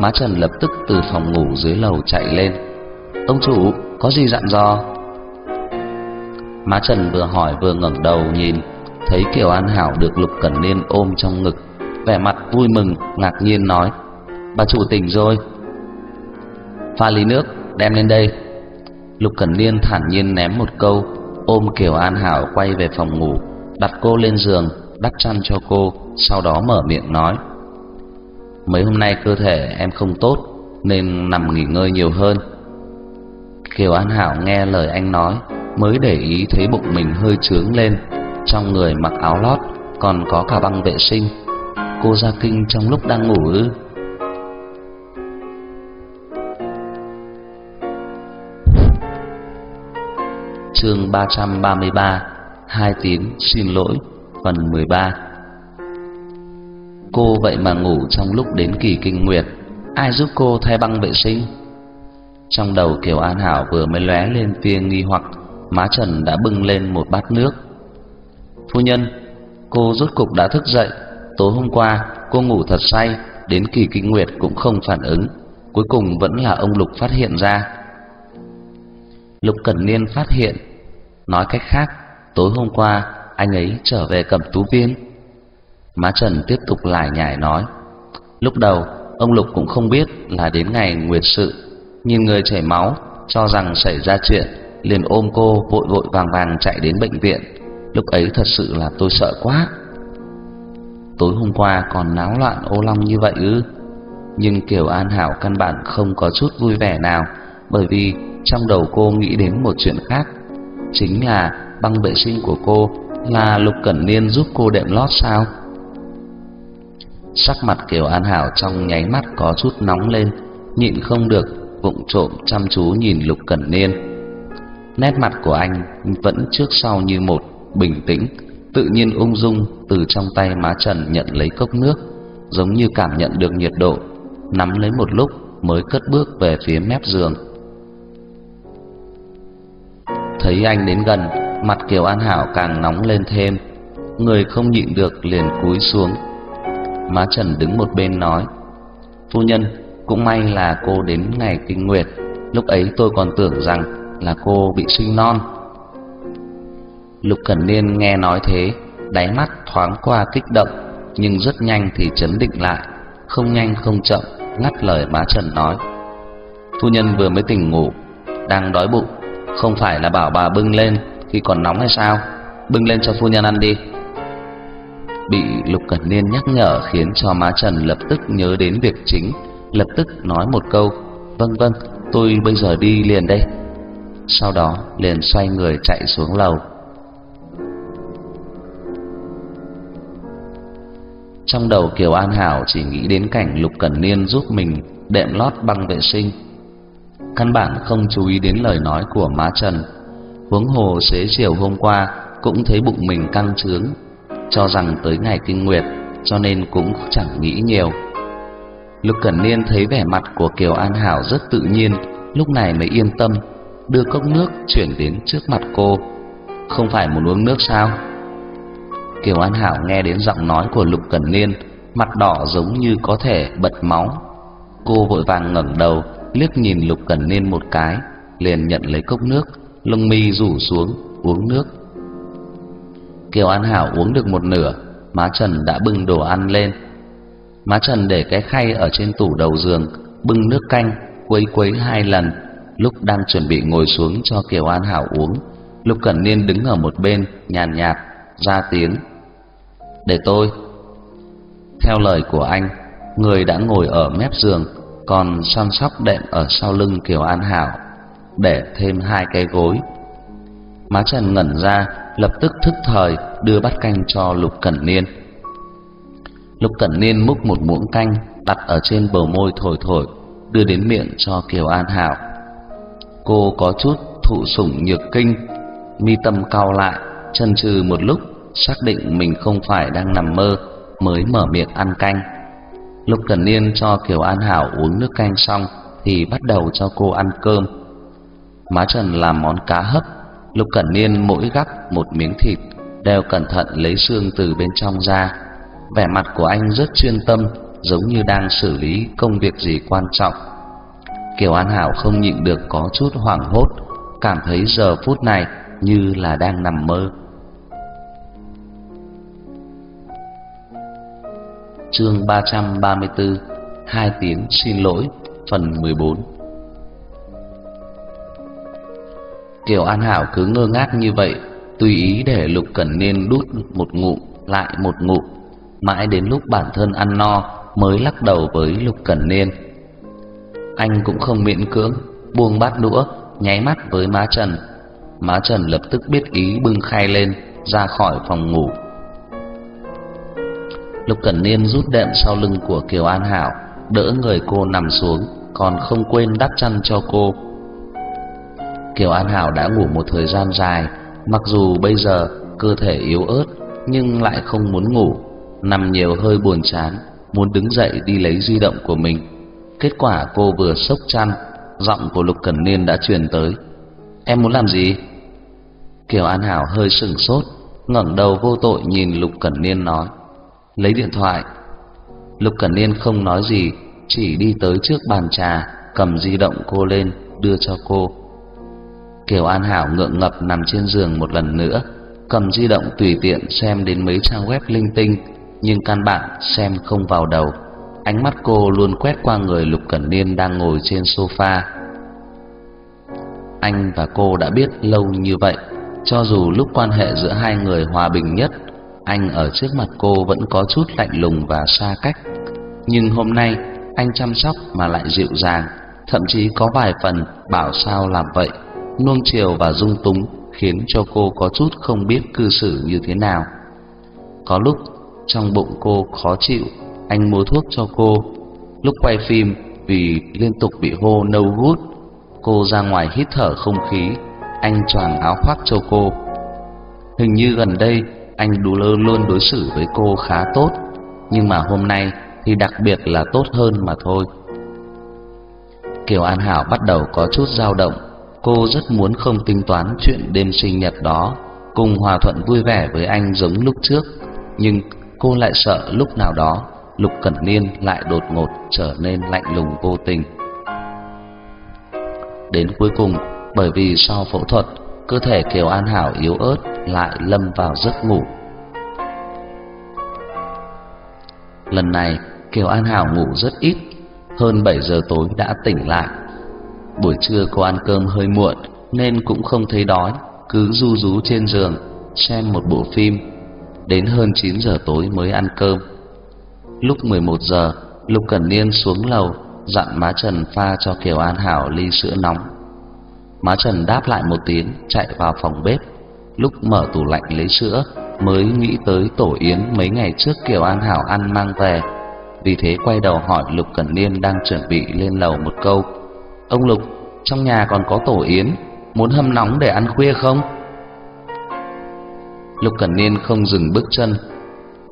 Má Trần lập tức từ phòng ngủ dưới lầu chạy lên. "Ông chủ, có gì dặn dò?" Má Trần vừa hỏi vừa ngẩng đầu nhìn, thấy Kiều An Hảo được Lục Cẩn Niên ôm trong ngực, vẻ mặt vui mừng, ngạc nhiên nói: "Bà chủ tỉnh rồi." "Pha ly nước, đem lên đây." Lục Cẩn Niên thản nhiên ném một câu, ôm Kiều An Hảo quay về phòng ngủ, đặt cô lên giường, đắp chăn cho cô, sau đó mở miệng nói: "Mấy hôm nay cơ thể em không tốt nên nằm nghỉ ngơi nhiều hơn." Kiều An Hảo nghe lời anh nói, mới để ý thấy bụng mình hơi trướng lên, trong người mặc áo lót, còn có cả băng vệ sinh. Cô ra kinh trong lúc đang ngủ ư? Chương 333 Hai tiếng xin lỗi Phần 13 Cô vậy mà ngủ trong lúc đến kỳ kinh nguyệt, Ai giúp cô thay băng vệ sinh? Trong đầu Kiều An Hảo vừa mới lóe lên tia nghi hoặc, Má Trần đã bưng lên một bát nước. Phu nhân, Cô rốt cục đã thức dậy, Tối hôm qua cô ngủ thật say, Đến kỳ kinh nguyệt cũng không phản ứng, Cuối cùng vẫn là ông Lục phát hiện ra. Lục Cẩn Niên phát hiện, Nói cách khác, Tối hôm qua anh ấy trở về cẩm tú viên. Má Trần tiếp tục lải nhải nói, Lúc đầu, ông Lục cũng không biết là đến ngày nguyệt sự Nhìn người chảy máu Cho rằng xảy ra chuyện, liền ôm cô vội vội vàng vàng chạy đến bệnh viện. Lúc ấy thật sự là tôi sợ quá. Tối hôm qua còn náo loạn ô long như vậy ư? Nhưng kiều an hảo căn bản không có chút vui vẻ nào, bởi vì trong đầu cô nghĩ đến một chuyện khác. Chính là băng vệ sinh của cô là lục cẩn niên giúp cô đệm lót sao? Sắc mặt kiều an hảo trong nháy mắt có chút nóng lên, nhịn không được, vụng trộm chăm chú nhìn lục cẩn niên. Nét mặt của anh vẫn trước sau như một, bình tĩnh, tự nhiên ung dung từ trong tay má trần nhận lấy cốc nước, giống như cảm nhận được nhiệt độ, nắm lấy một lúc mới cất bước về phía mép giường. Thấy anh đến gần mặt kiều an hảo càng nóng lên thêm. Người không nhịn được liền cúi xuống. Má trần đứng một bên nói, phu nhân, cũng may là cô đến ngày kinh nguyệt. Lúc ấy tôi còn tưởng rằng là cô bị sinh non. Lục cẩn niên nghe nói thế, đáy mắt thoáng qua kích động, nhưng rất nhanh thì chấn định lại. Không nhanh không chậm, ngắt lời má trần nói, phu nhân vừa mới tỉnh ngủ, đang đói bụng, không phải là bảo bà bưng lên khi còn nóng hay sao? Bưng lên cho phu nhân ăn đi. Bị lục cẩn niên nhắc nhở khiến cho má trần lập tức nhớ đến việc chính, lập tức nói một câu vâng vâng tôi bây giờ đi liền đây. Sau đó liền xoay người chạy xuống lầu. Trong đầu kiều an hảo chỉ nghĩ đến cảnh lục cẩn niên giúp mình đệm lót băng vệ sinh. Căn bản không chú ý đến lời nói của má trần huống hồ xế chiều hôm qua cũng thấy bụng mình căng trướng, cho rằng tới ngày kinh nguyệt, cho nên cũng chẳng nghĩ nhiều. Lục Cẩn Niên thấy vẻ mặt của Kiều An Hảo rất tự nhiên, lúc này mới yên tâm, đưa cốc nước chuyển đến trước mặt cô. Không phải muốn uống nước sao? Kiều An Hảo nghe đến giọng nói của Lục Cẩn Niên, mặt đỏ giống như có thể bật máu. Cô vội vàng ngẩng đầu, liếc nhìn Lục Cẩn Niên một cái, liền nhận lấy cốc nước, lông mi rủ xuống uống nước. Kiều An Hảo uống được một nửa, má Trần đã bưng đồ ăn lên. Má Trần để cái khay ở trên tủ đầu giường, bưng nước canh, quấy quấy hai lần. Lúc đang chuẩn bị ngồi xuống cho Kiều An Hảo uống, Lục Cẩn Niên đứng ở một bên, nhàn nhạt, ra tiếng. Để tôi. Theo lời của anh, người đã ngồi ở mép giường, còn săn sóc đệm ở sau lưng Kiều An Hảo, để thêm hai cái gối. Má Trần ngẩn ra, lập tức thức thời đưa bát canh cho Lục Cẩn Niên. Lục Cẩn Niên múc một muỗng canh đặt ở trên bờ môi thổi thổi, đưa đến miệng cho Kiều An Hảo. Cô có chút thụ sủng nhược kinh, mi tâm cau lại, chần chừ một lúc, xác định mình không phải đang nằm mơ, mới mở miệng ăn canh. Lục Cẩn Niên cho Kiều An Hảo uống nước canh xong thì bắt đầu cho cô ăn cơm. Má Trần làm món cá hấp, Lục Cẩn Niên mỗi gắp một miếng thịt đều cẩn thận lấy xương từ bên trong ra. Vẻ mặt của anh rất chuyên tâm, giống như đang xử lý công việc gì quan trọng. Kiều An Hảo không nhịn được có chút hoảng hốt, cảm thấy giờ phút này như là đang nằm mơ. Chương 334 Hai tiếng xin lỗi Phần 14 Kiều An Hảo cứ ngơ ngác như vậy Tùy ý để Lục Cẩn Niên đút một ngụm Lại một ngụm. Mãi đến lúc bản thân ăn no Mới lắc đầu với Lục Cẩn Niên. Anh cũng không miễn cưỡng Buông bát đũa Nháy mắt với má Trần. Má Trần lập tức biết ý bưng khay lên Ra khỏi phòng ngủ. Lục Cẩn Niên rút đệm sau lưng của Kiều An Hảo, đỡ người cô nằm xuống, còn không quên đắp chăn cho cô. Kiều An Hảo đã ngủ một thời gian dài, mặc dù bây giờ cơ thể yếu ớt nhưng lại không muốn ngủ, nằm nhiều hơi buồn chán, muốn đứng dậy đi lấy di động của mình. Kết quả cô vừa sốc chăn, giọng của Lục Cẩn Niên đã truyền tới. "Em muốn làm gì?" Kiều An Hảo hơi sững sốt, ngẩng đầu vô tội nhìn Lục Cẩn Niên nói: lấy điện thoại. Lục Cẩn Niên không nói gì, chỉ đi tới trước bàn trà, cầm di động cô lên, đưa cho cô. Kiều An Hảo ngượng ngập nằm trên giường một lần nữa, cầm di động tùy tiện xem đến mấy trang web linh tinh, nhưng căn bản xem không vào đầu. Ánh mắt cô luôn quét qua người Lục Cẩn Niên đang ngồi trên sofa. Anh và cô đã biết lâu như vậy, cho dù lúc quan hệ giữa hai người hòa bình nhất anh ở trước mặt cô vẫn có chút lạnh lùng và xa cách. Nhưng hôm nay anh chăm sóc mà lại dịu dàng, thậm chí có vài phần bảo sao làm vậy, nuông chiều và dung túng khiến cho cô có chút không biết cư xử như thế nào. Có lúc trong bụng cô khó chịu, anh mua thuốc cho cô. Lúc quay phim vì liên tục bị hô no good, cô ra ngoài hít thở không khí, anh choàng áo khoác cho cô. Hình như gần đây anh đủ lơ luôn đối xử với cô khá tốt, nhưng mà hôm nay thì đặc biệt là tốt hơn mà thôi. Kiều An Hảo bắt đầu có chút dao động, cô rất muốn không tính toán chuyện đêm sinh nhật đó, cùng hòa thuận vui vẻ với anh giống lúc trước, nhưng cô lại sợ lúc nào đó Lục Cẩn Niên lại đột ngột trở nên lạnh lùng vô tình. Đến cuối cùng, bởi vì sau phẫu thuật, cơ thể Kiều An Hảo yếu ớt lại lâm vào giấc ngủ. Lần này, Kiều An Hảo ngủ rất ít, hơn 7 giờ tối đã tỉnh lại. Buổi trưa cô ăn cơm hơi muộn nên cũng không thấy đói, cứ du rú trên giường xem một bộ phim. Đến hơn 9 giờ tối mới ăn cơm. Lúc 11 giờ, Lục Cẩn Niên xuống lầu dặn má Trần pha cho Kiều An Hảo ly sữa nóng. Má Trần đáp lại một tiếng, chạy vào phòng bếp. Lúc mở tủ lạnh lấy sữa, mới nghĩ tới tổ yến mấy ngày trước Kiều An Hảo ăn mang về. Vì thế quay đầu hỏi Lục Cẩn Niên đang chuẩn bị lên lầu một câu. Ông Lục, trong nhà còn có tổ yến, muốn hâm nóng để ăn khuya không? Lục Cẩn Niên không dừng bước chân,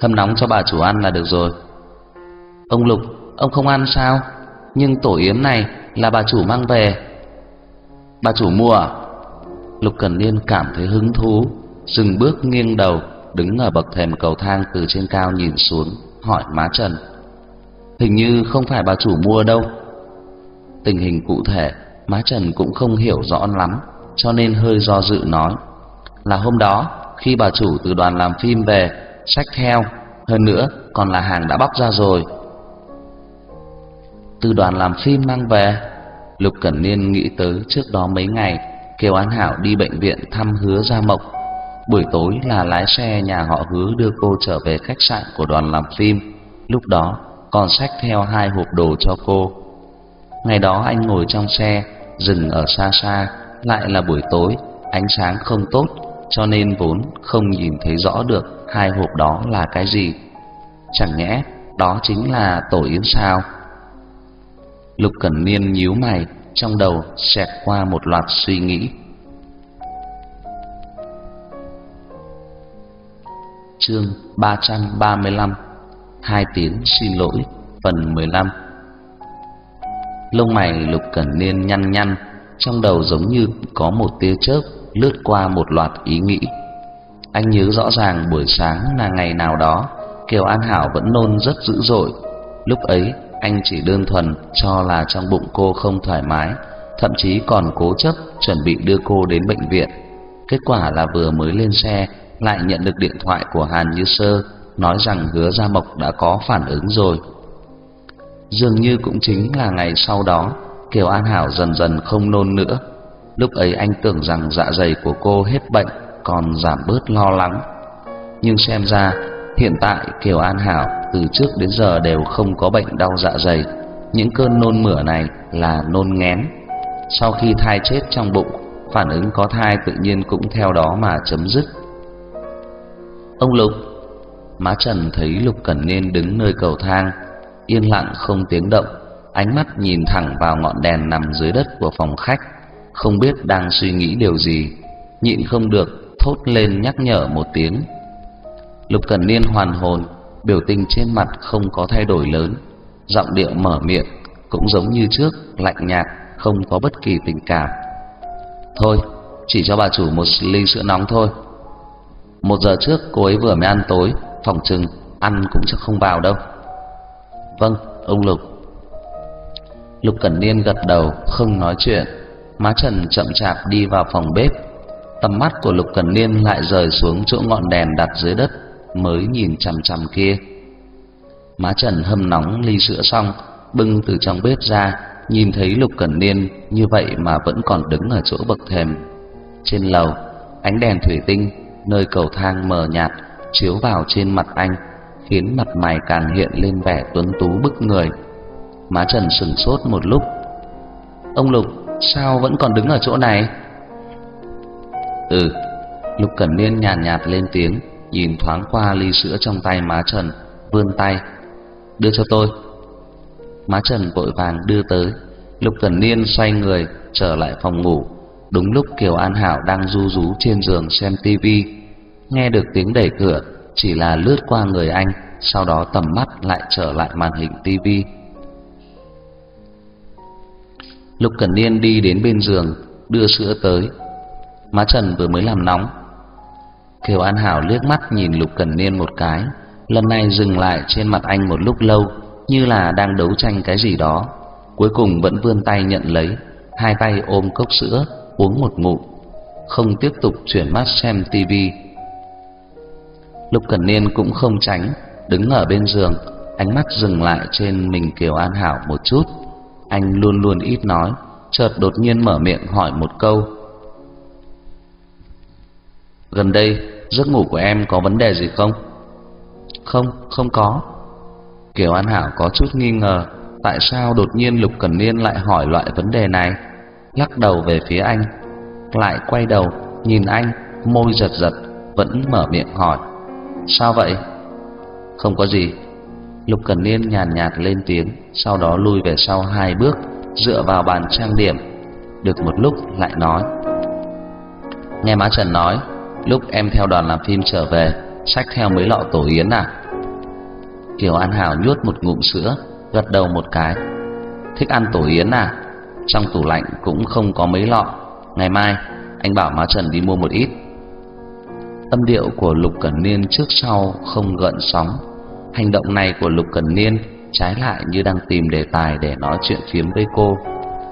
hâm nóng cho bà chủ ăn là được rồi. Ông Lục, ông không ăn sao? Nhưng tổ yến này là bà chủ mang về. Bà chủ mua à? Lục Cẩn Niên cảm thấy hứng thú, dừng bước nghiêng đầu, đứng ở bậc thềm cầu thang từ trên cao nhìn xuống, hỏi má Trần. Hình như không phải bà chủ mua đâu. Tình hình cụ thể, má Trần cũng không hiểu rõ lắm, cho nên hơi do dự nói. Là hôm đó, khi bà chủ từ đoàn làm phim về, sách theo, hơn nữa còn là hàng đã bóc ra rồi. Từ đoàn làm phim mang về, Lục Cẩn Niên nghĩ tới trước đó mấy ngày Kiều An Hảo đi bệnh viện thăm Hứa Gia Mộc. Buổi tối là lái xe nhà họ Hứa đưa cô trở về khách sạn của đoàn làm phim. Lúc đó còn sách theo hai hộp đồ cho cô. Ngày đó anh ngồi trong xe, dừng ở xa xa, lại là buổi tối, ánh sáng không tốt, cho nên vốn không nhìn thấy rõ được hai hộp đó là cái gì. Chẳng nhẽ đó chính là tổ yến sao? Lục Cẩn Niên nhíu mày, trong đầu xẹt qua một loạt suy nghĩ. Chương 335 Hai tiếng xin lỗi Phần 15 Lông mày Lục Cẩn Niên nhăn nhăn Trong đầu giống như có một tia chớp Lướt qua một loạt ý nghĩ Anh nhớ rõ ràng buổi sáng là ngày nào đó Kiều An Hảo vẫn nôn rất dữ dội Lúc ấy anh chỉ đơn thuần cho là trong bụng cô không thoải mái, thậm chí còn cố chấp chuẩn bị đưa cô đến bệnh viện. Kết quả là vừa mới lên xe lại nhận được điện thoại của Hàn Như Sơ nói rằng Hứa Gia Mộc đã có phản ứng rồi. Dường như cũng chính là ngày sau đó, Kiều An Hảo dần dần không nôn nữa. Lúc ấy anh tưởng rằng dạ dày của cô hết bệnh, còn giảm bớt lo lắng. Nhưng xem ra hiện tại Kiều An Hảo từ trước đến giờ đều không có bệnh đau dạ dày. Những cơn nôn mửa này là nôn ngén. Sau khi thai chết trong bụng, phản ứng có thai tự nhiên cũng theo đó mà chấm dứt. Ông Lục, má Trần thấy Lục Cẩn Niên đứng nơi cầu thang, yên lặng không tiếng động, ánh mắt nhìn thẳng vào ngọn đèn nằm dưới đất của phòng khách, không biết đang suy nghĩ điều gì, nhịn không được thốt lên nhắc nhở một tiếng. Lục Cẩn Niên hoàn hồn, biểu tình trên mặt không có thay đổi lớn, giọng điệu mở miệng cũng giống như trước, lạnh nhạt, không có bất kỳ tình cảm. Thôi, chỉ cho bà chủ một ly sữa nóng thôi. Một giờ trước cô ấy vừa mới ăn tối, phòng trừng ăn cũng chắc không vào đâu. Vâng, ông Lục. Lục Cẩn Niên gật đầu, không nói chuyện. Má Trần chậm chạp đi vào phòng bếp. Tầm mắt của Lục Cẩn Niên lại rời xuống chỗ ngọn đèn đặt dưới đất mới nhìn chằm chằm kia. Má Trần hâm nóng ly sữa xong, bưng từ trong bếp ra, nhìn thấy Lục Cẩn Niên như vậy mà vẫn còn đứng ở chỗ bậc thềm. Trên lầu, ánh đèn thủy tinh nơi cầu thang mờ nhạt chiếu vào trên mặt anh, khiến mặt mày càng hiện lên vẻ tuấn tú bức người. Má Trần sững sốt một lúc. Ông Lục, sao vẫn còn đứng ở chỗ này? Ừ, Lục Cẩn Niên nhàn nhạt, nhạt lên tiếng, nhìn thoáng qua ly sữa trong tay má Trần, vươn tay, đưa cho tôi. Má Trần vội vàng đưa tới, Lục Cẩn Niên xoay người trở lại phòng ngủ. Đúng lúc Kiều An Hảo đang du rú trên giường xem tivi, nghe được tiếng đẩy cửa, chỉ là lướt qua người anh, sau đó tầm mắt lại trở lại màn hình tivi. Lục Cẩn Niên đi đến bên giường, đưa sữa tới. Má Trần vừa mới làm nóng, Kiều An Hảo liếc mắt nhìn Lục Cẩn Niên một cái, lần này dừng lại trên mặt anh một lúc lâu, như là đang đấu tranh cái gì đó. Cuối cùng vẫn vươn tay nhận lấy, hai tay ôm cốc sữa, uống một ngụm, không tiếp tục chuyển mắt xem tivi. Lục Cẩn Niên cũng không tránh, đứng ở bên giường, ánh mắt dừng lại trên mình Kiều An Hảo một chút. Anh luôn luôn ít nói, chợt đột nhiên mở miệng hỏi một câu. Gần đây giấc ngủ của em có vấn đề gì không? Không, không có. Kiều An Hảo có chút nghi ngờ, tại sao đột nhiên Lục Cẩn Niên lại hỏi loại vấn đề này? Lắc đầu về phía anh, lại quay đầu nhìn anh, môi giật giật, vẫn mở miệng hỏi: "Sao vậy?" "Không có gì." Lục Cẩn Niên nhàn nhạt lên tiếng, sau đó lui về sau hai bước, dựa vào bàn trang điểm, được một lúc lại nói: "Nghe má Trần nói, lúc em theo đoàn làm phim trở về, xách theo mấy lọ tổ yến à? Kiều An Hảo nuốt một ngụm sữa, gật đầu một cái. Thích ăn tổ yến à? Trong tủ lạnh cũng không có mấy lọ. Ngày mai anh bảo má Trần đi mua một ít tâm điệu của Lục Cẩn Niên trước sau không gợn sóng. Hành động này của Lục Cẩn Niên trái lại như đang tìm đề tài để nói chuyện phiếm với cô.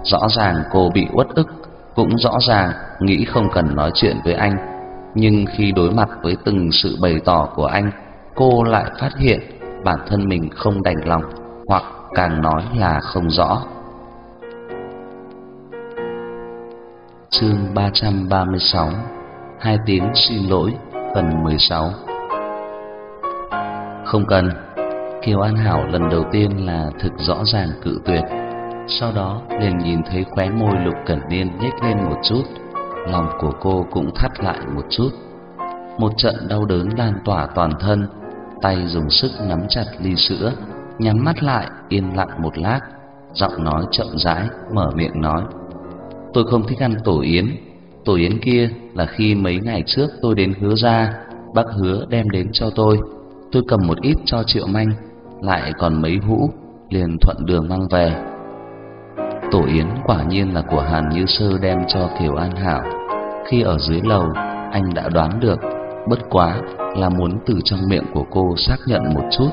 Rõ ràng cô bị uất ức, cũng rõ ràng nghĩ không cần nói chuyện với anh. Nhưng khi đối mặt với từng sự bày tỏ của anh, cô lại phát hiện bản thân mình không đành lòng, hoặc càng nói là không rõ. Chương 336 Hai tiếng xin lỗi Phần 16 Không cần, Kiều An Hảo lần đầu tiên là thực rõ ràng cự tuyệt, Sau đó liền nhìn thấy khóe môi Lục Cẩn Niên nhếch lên một chút, Lòng của cô cũng thắt lại một chút. Một trận đau đớn lan tỏa toàn thân, Tay dùng sức nắm chặt ly sữa, Nhắm mắt lại, yên lặng một lát, Giọng nói chậm rãi, mở miệng nói, Tôi không thích ăn tổ yến Tổ yến kia là khi mấy ngày trước tôi đến hứa ra, Bác hứa đem đến cho tôi. Tôi cầm một ít cho Triệu Manh, Lại còn mấy hũ, Liền thuận đường mang về. Tổ yến quả nhiên là của Hàn Như Sơ đem cho Kiều An Hảo. Khi ở dưới lầu, Anh đã đoán được, Bất quá là muốn từ trong miệng của cô xác nhận một chút.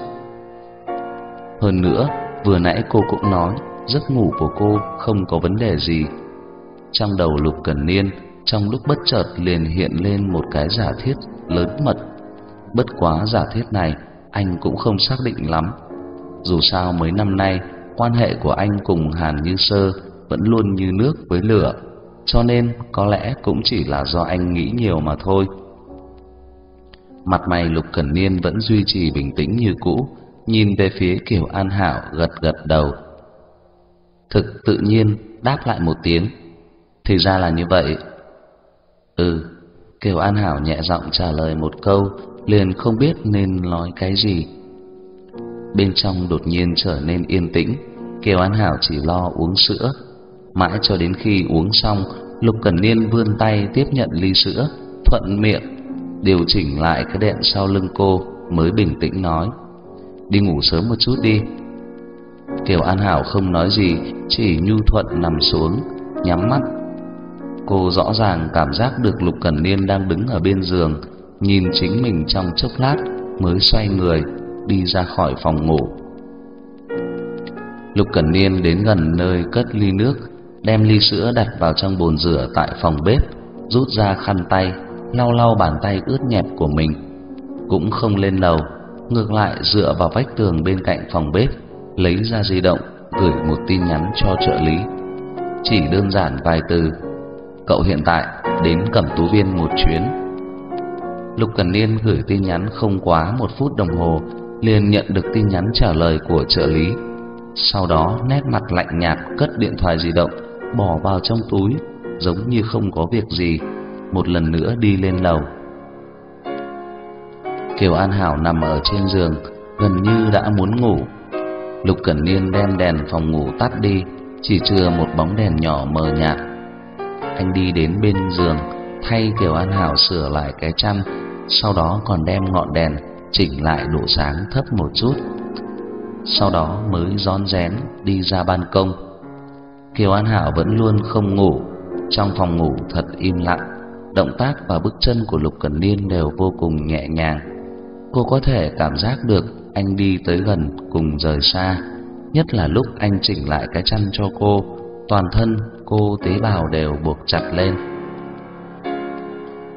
Hơn nữa, Vừa nãy cô cũng nói, Giấc ngủ của cô không có vấn đề gì. Trong đầu Lục Cẩn Niên trong lúc bất chợt liền hiện lên một cái giả thiết lớn mật. Bất quá giả thiết này anh cũng không xác định lắm. Dù sao mấy năm nay quan hệ của anh cùng Hàn Như Sơ vẫn luôn như nước với lửa, cho nên có lẽ cũng chỉ là do anh nghĩ nhiều mà thôi. Mặt mày Lục Cẩn Niên vẫn duy trì bình tĩnh như cũ, nhìn về phía Kiều An Hảo gật gật đầu. Thực tự nhiên đáp lại một tiếng, thì ra là như vậy. Ừ, Kiều An Hảo nhẹ giọng trả lời một câu, liền không biết nên nói cái gì. Bên trong đột nhiên trở nên yên tĩnh, Kiều An Hảo chỉ lo uống sữa. Mãi cho đến khi uống xong, Lục Cẩn Niên vươn tay tiếp nhận ly sữa, thuận miệng điều chỉnh lại cái đệm sau lưng cô mới bình tĩnh nói: "Đi ngủ sớm một chút đi." Kiều An Hảo không nói gì, chỉ nhu thuận nằm xuống, nhắm mắt Cô rõ ràng cảm giác được Lục Cẩn Niên đang đứng ở bên giường, nhìn chính mình trong chốc lát mới xoay người đi ra khỏi phòng ngủ. Lục Cẩn Niên đến gần nơi cất ly nước, đem ly sữa đặt vào trong bồn rửa tại phòng bếp, rút ra khăn tay, lau lau bàn tay ướt nhẹp của mình. Cũng không lên lầu, ngược lại dựa vào vách tường bên cạnh phòng bếp, lấy ra di động, gửi một tin nhắn cho trợ lý. Chỉ đơn giản vài từ Cậu hiện tại đến Cẩm Tú Viên một chuyến. Lục Cần Niên gửi tin nhắn không quá một phút đồng hồ, liền nhận được tin nhắn trả lời của trợ lý. Sau đó nét mặt lạnh nhạt cất điện thoại di động, bỏ vào trong túi, giống như không có việc gì, một lần nữa đi lên lầu. Kiều An Hảo nằm ở trên giường, gần như đã muốn ngủ. Lục Cẩn Niên đem đèn phòng ngủ tắt đi, chỉ chừa một bóng đèn nhỏ mờ nhạt anh đi đến bên giường thay Kiều An Hảo sửa lại cái chăn, sau đó còn đem ngọn đèn chỉnh lại độ sáng thấp một chút. Sau đó mới rón rén đi ra ban công. Kiều An Hảo vẫn luôn không ngủ, trong phòng ngủ thật im lặng, động tác và bước chân của Lục Cẩn Niên đều vô cùng nhẹ nhàng. Cô có thể cảm giác được anh đi tới gần cùng rời xa, nhất là lúc anh chỉnh lại cái chăn cho cô, toàn thân cô tế bào đều buộc chặt lên.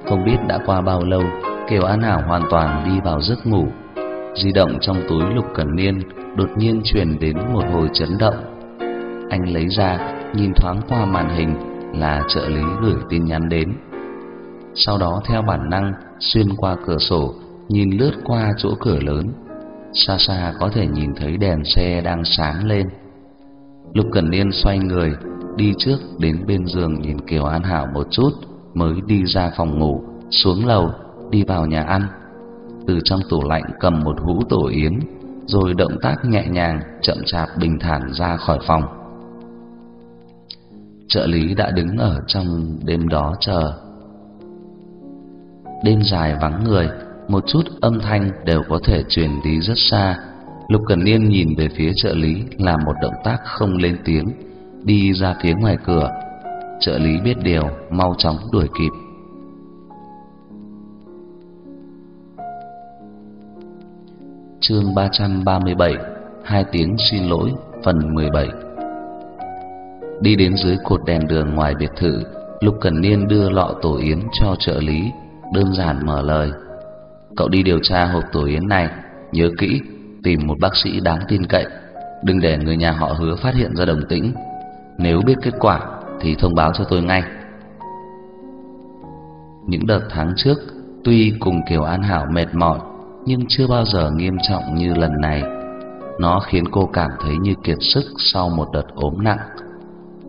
Không biết đã qua bao lâu, Kiều An Hảo hoàn toàn đi vào giấc ngủ. Di động trong túi Lục Cẩn Niên đột nhiên truyền đến một hồi chấn động. Anh lấy ra, nhìn thoáng qua màn hình là trợ lý gửi tin nhắn đến. Sau đó theo bản năng xuyên qua cửa sổ, nhìn lướt qua chỗ cửa lớn. Xa xa có thể nhìn thấy đèn xe đang sáng lên. Lục Cẩn Niên xoay người, đi trước đến bên giường nhìn Kiều An Hảo một chút, mới đi ra phòng ngủ, xuống lầu, đi vào nhà ăn. Từ trong tủ lạnh cầm một hũ tổ yến, rồi động tác nhẹ nhàng, chậm chạp bình thản ra khỏi phòng. Trợ lý đã đứng ở trong đêm đó chờ. Đêm dài vắng người, một chút âm thanh đều có thể truyền đi rất xa. Lục Cẩn Niên nhìn về phía trợ lý làm một động tác không lên tiếng, đi ra phía ngoài cửa. Trợ lý biết điều, mau chóng đuổi kịp. Chương 337: Hai tiếng xin lỗi, phần 17. Đi đến dưới cột đèn đường ngoài biệt thự, Lục Cẩn Niên đưa lọ tổ yến cho trợ lý, đơn giản mở lời: "Cậu đi điều tra hộp tổ yến này, nhớ kỹ, tìm một bác sĩ đáng tin cậy, đừng để người nhà họ Hứa phát hiện ra đồng tĩnh. Nếu biết kết quả thì thông báo cho tôi ngay." Những đợt tháng trước, tuy cùng Kiều An Hảo mệt mỏi, nhưng chưa bao giờ nghiêm trọng như lần này. Nó khiến cô cảm thấy như kiệt sức sau một đợt ốm nặng.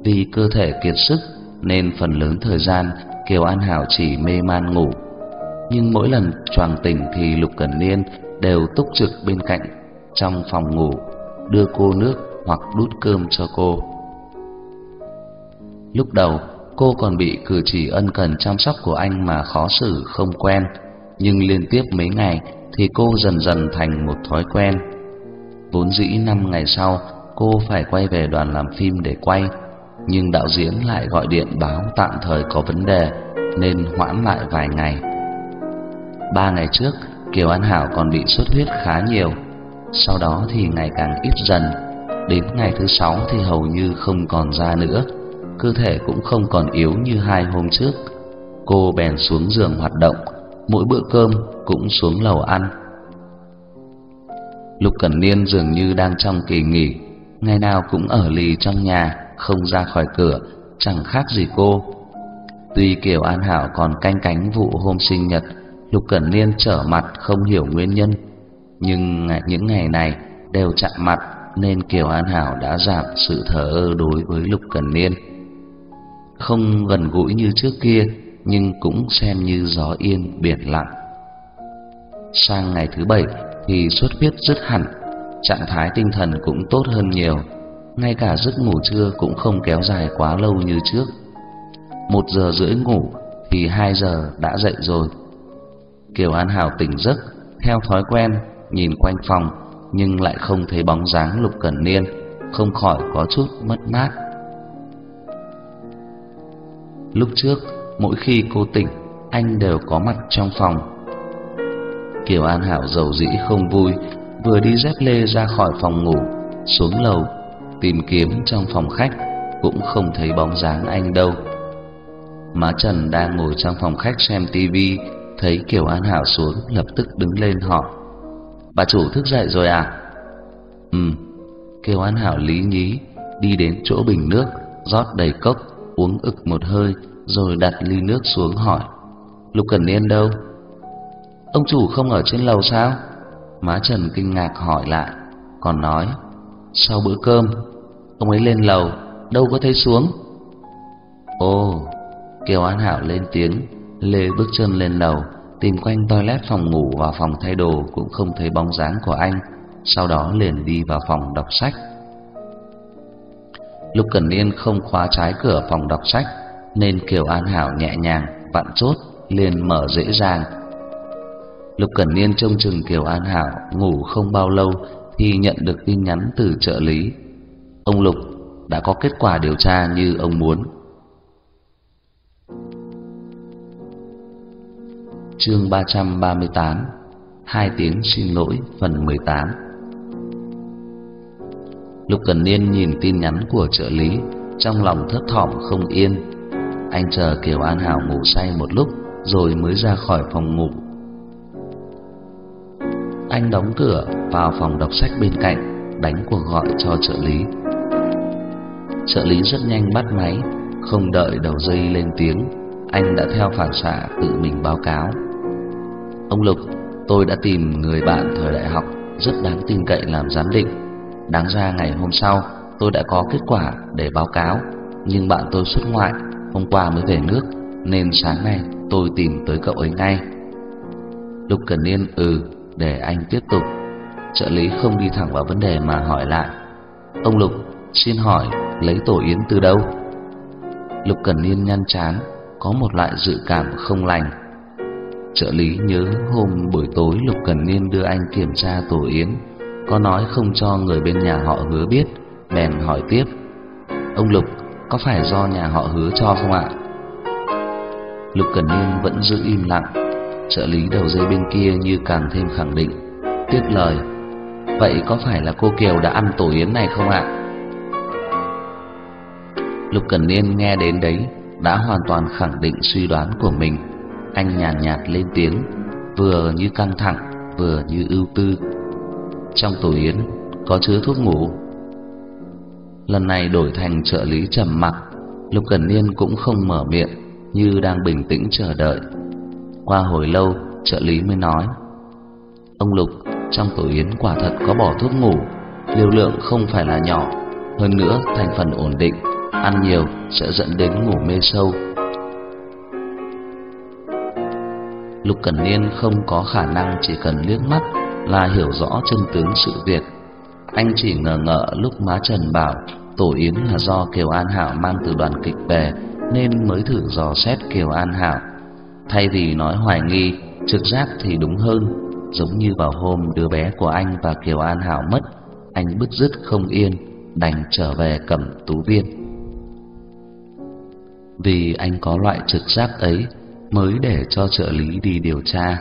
Vì cơ thể kiệt sức nên phần lớn thời gian Kiều An Hảo chỉ mê man ngủ. Nhưng mỗi lần choàng tỉnh thì Lục Cẩn Niên đều túc trực bên cạnh trong phòng ngủ, đưa cô nước hoặc đút cơm cho cô. Lúc đầu, cô còn bị cử chỉ ân cần chăm sóc của anh mà khó xử không quen, nhưng liên tiếp mấy ngày thì cô dần dần thành một thói quen. Vốn dĩ năm ngày sau cô phải quay về đoàn làm phim để quay, nhưng đạo diễn lại gọi điện báo tạm thời có vấn đề nên hoãn lại vài ngày. Ba ngày trước, Kiều An Hảo còn bị xuất huyết khá nhiều, sau đó thì ngày càng ít dần, đến ngày thứ sáu thì hầu như không còn ra nữa, cơ thể cũng không còn yếu như hai hôm trước. Cô bèn xuống giường hoạt động, mỗi bữa cơm cũng xuống lầu ăn. Lục Cẩn Niên dường như đang trong kỳ nghỉ, ngày nào cũng ở lì trong nhà, không ra khỏi cửa, chẳng khác gì cô. Tuy Kiều An Hảo còn canh cánh vụ hôm sinh nhật, Lục Cẩn Niên trở mặt không hiểu nguyên nhân, nhưng những ngày này đều chạm mặt nên Kiều An Hảo đã giảm sự thờ ơ đối với Lục Cẩn Niên. Không gần gũi như trước kia, nhưng cũng xem như gió yên biển lặng. Sang ngày thứ bảy thì xuất huyết dứt hẳn, trạng thái tinh thần cũng tốt hơn nhiều, ngay cả giấc ngủ trưa cũng không kéo dài quá lâu như trước. Một giờ rưỡi ngủ thì hai giờ đã dậy rồi. Kiều An Hảo tỉnh giấc, theo thói quen nhìn quanh phòng nhưng lại không thấy bóng dáng Lục Cẩn Niên, không khỏi có chút mất mát. Lúc trước, mỗi khi cô tỉnh, anh đều có mặt trong phòng Kiều An Hảo giàu dĩ không vui, vừa đi dép lê ra khỏi phòng ngủ, xuống lầu tìm kiếm trong phòng khách cũng không thấy bóng dáng anh đâu. Má Trần đang ngồi trong phòng khách xem tivi, thấy Kiều An Hảo xuống lập tức đứng lên hỏi: "Bà chủ thức dậy rồi à?" ừ kêu An Hảo lý nhí đi đến chỗ bình nước, rót đầy cốc, uống ực một hơi rồi đặt ly nước xuống hỏi: "Lục Cẩn Niên đâu?" Ông chủ không ở trên lầu sao? Má Trần kinh ngạc hỏi lại, còn nói, sau bữa cơm, ông ấy lên lầu, đâu có thấy xuống. Ồ, Kiều An Hảo lên tiếng, lê bước chân lên lầu, tìm quanh toilet phòng ngủ và phòng thay đồ cũng không thấy bóng dáng của anh, sau đó liền đi vào phòng đọc sách. Lục Cẩn Niên không khóa trái cửa phòng đọc sách, nên Kiều An Hảo nhẹ nhàng vặn chốt liền mở dễ dàng Lục Cẩn Niên trông chừng Kiều An Hảo ngủ không bao lâu thì nhận được tin nhắn từ trợ lý. Ông Lục đã có kết quả điều tra như ông muốn. Chương 338 Hai tiếng xin lỗi phần 18 Lục Cần Niên nhìn tin nhắn của trợ lý, trong lòng thấp thỏm không yên. Anh chờ Kiều An Hảo ngủ say một lúc rồi mới ra khỏi phòng ngủ anh đóng cửa vào phòng đọc sách bên cạnh, đánh cuộc gọi cho trợ lý. Trợ lý rất nhanh bắt máy, không đợi đầu dây lên tiếng, anh đã theo phản xạ tự mình báo cáo. Ông Lục, tôi đã tìm người bạn thời đại học rất đáng tin cậy làm giám định. Đáng ra ngày hôm sau tôi đã có kết quả để báo cáo, nhưng bạn tôi xuất ngoại, hôm qua mới về nước, nên sáng nay tôi tìm tới cậu ấy ngay. Lục Cần Niên ừ để anh tiếp tục. Trợ lý không đi thẳng vào vấn đề mà hỏi lại. Ông Lục, xin hỏi lấy tổ yến từ đâu? Lục Cẩn Niên nhăn chán, có một loại dự cảm không lành. Trợ lý nhớ hôm buổi tối Lục Cần Niên đưa anh kiểm tra tổ yến, có nói không cho người bên nhà họ hứa biết, bèn hỏi tiếp. Ông Lục, có phải do nhà họ hứa cho không ạ? Lục Cần Niên vẫn giữ im lặng, trợ lý đầu dây bên kia như càng thêm khẳng định, tiếp lời. Vậy có phải là cô Kiều đã ăn tổ yến này không ạ? Lục Cần Niên nghe đến đấy đã hoàn toàn khẳng định suy đoán của mình. Anh nhàn nhạt, nhạt lên tiếng, vừa như căng thẳng, vừa như ưu tư. Trong tổ yến có chứa thuốc ngủ. Lần này đổi thành trợ lý trầm mặc, Lục Cần Niên cũng không mở miệng, như đang bình tĩnh chờ đợi. Qua hồi lâu, trợ lý mới nói: "Ông Lục, trong tổ yến quả thật có bỏ thuốc ngủ, liều lượng không phải là nhỏ, hơn nữa thành phần ổn định, ăn nhiều sẽ dẫn đến ngủ mê sâu. Lục Cẩn Niên không có khả năng chỉ cần liếc mắt là hiểu rõ chân tướng sự việc. Anh chỉ ngờ ngợ lúc má Trần bảo tổ yến là do Kiều An Hảo mang từ đoàn kịch về nên mới thử dò xét Kiều An Hảo. Thay vì nói hoài nghi, trực giác thì đúng hơn, giống như vào hôm đứa bé của anh và Kiều An Hảo mất, anh bứt rứt không yên, đành trở về cầm tú viên vì anh có loại trực giác ấy mới để cho trợ lý đi điều tra.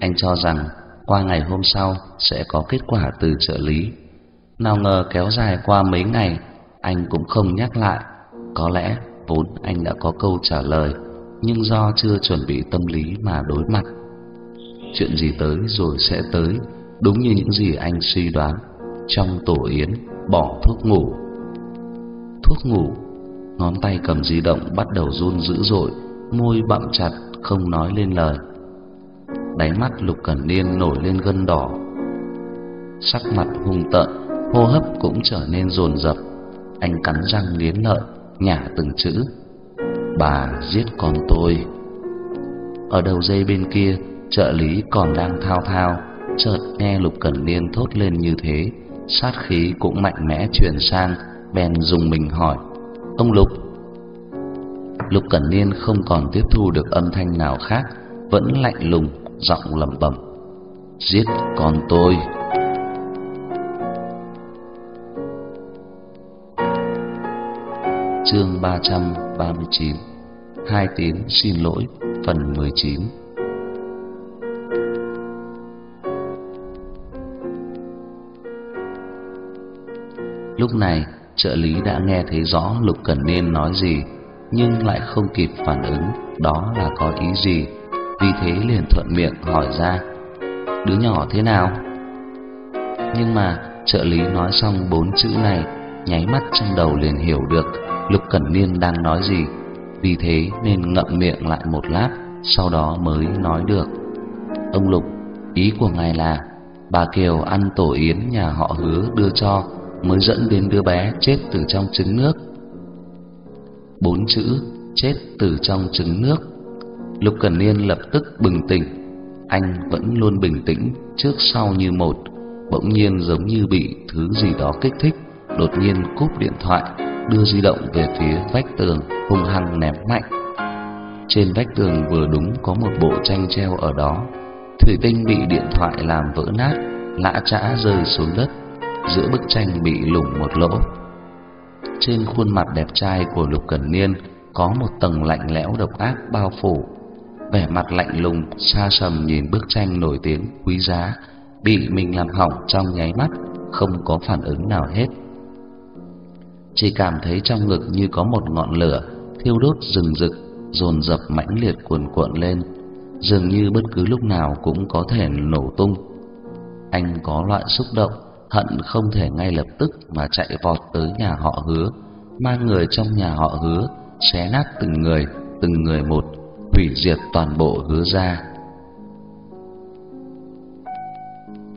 Anh cho rằng qua ngày hôm sau sẽ có kết quả từ trợ lý. Nào ngờ kéo dài qua mấy ngày, anh cũng không nhắc lại. Có lẽ vốn anh đã có câu trả lời, nhưng do chưa chuẩn bị tâm lý mà đối mặt. Chuyện gì tới rồi sẽ tới, đúng như những gì anh suy đoán. Trong tổ yến bỏ thuốc ngủ. Thuốc ngủ ngón tay cầm di động bắt đầu run dữ dội, môi bặm chặt không nói lên lời. Đáy mắt Lục Cẩn Niên nổi lên gân đỏ, sắc mặt hung tợn, hô hấp cũng trở nên dồn dập. Anh cắn răng nghiến lợi, nhả từng chữ: "Bà giết con tôi." Ở đầu dây bên kia, trợ lý còn đang thao thao, chợt nghe Lục Cẩn Niên thốt lên như thế, sát khí cũng mạnh mẽ truyền sang, bèn dùng mình hỏi: Ông Lục Lục Cẩn Niên không còn tiếp thu được âm thanh nào khác Vẫn lạnh lùng, giọng lẩm bẩm Giết con tôi. Chương 339 Hai tiếng xin lỗi Phần 19 Lúc này trợ lý đã nghe thấy rõ Lục Cẩn Niên nói gì, nhưng lại không kịp phản ứng đó là có ý gì, vì thế liền thuận miệng hỏi ra: "Đứa nhỏ thế nào?" Nhưng mà trợ lý nói xong bốn chữ này, nháy mắt trong đầu liền hiểu được Lục Cẩn Niên đang nói gì, vì thế nên ngậm miệng lại một lát, sau đó mới nói được: "Ông Lục, ý của ngài là bà Kiều ăn tổ yến nhà họ Hứa đưa cho mới dẫn đến đứa bé chết từ trong trứng nước. Bốn chữ chết từ trong trứng nước. Lục Cần Niên lập tức bừng tỉnh. Anh vẫn luôn bình tĩnh trước sau như một, bỗng nhiên giống như bị thứ gì đó kích thích, đột nhiên cúp điện thoại, đưa di động về phía vách tường, hung hăng ném mạnh. Trên vách tường vừa đúng có một bộ tranh treo ở đó, thủy tinh bị điện thoại làm vỡ nát, lã chã rơi xuống đất giữa bức tranh bị lủng một lỗ. Trên khuôn mặt đẹp trai của Lục Cẩn Niên có một tầng lạnh lẽo độc ác bao phủ. Vẻ mặt lạnh lùng, xa sầm nhìn bức tranh nổi tiếng quý giá, bị mình làm hỏng trong nháy mắt, không có phản ứng nào hết. Chỉ cảm thấy trong ngực như có một ngọn lửa thiêu đốt rừng rực, dồn dập mãnh liệt cuồn cuộn lên, dường như bất cứ lúc nào cũng có thể nổ tung. Anh có loại xúc động hận không thể ngay lập tức mà chạy vọt tới nhà họ Hứa, mang người trong nhà họ Hứa xé nát từng người, từng người một, hủy diệt toàn bộ Hứa gia.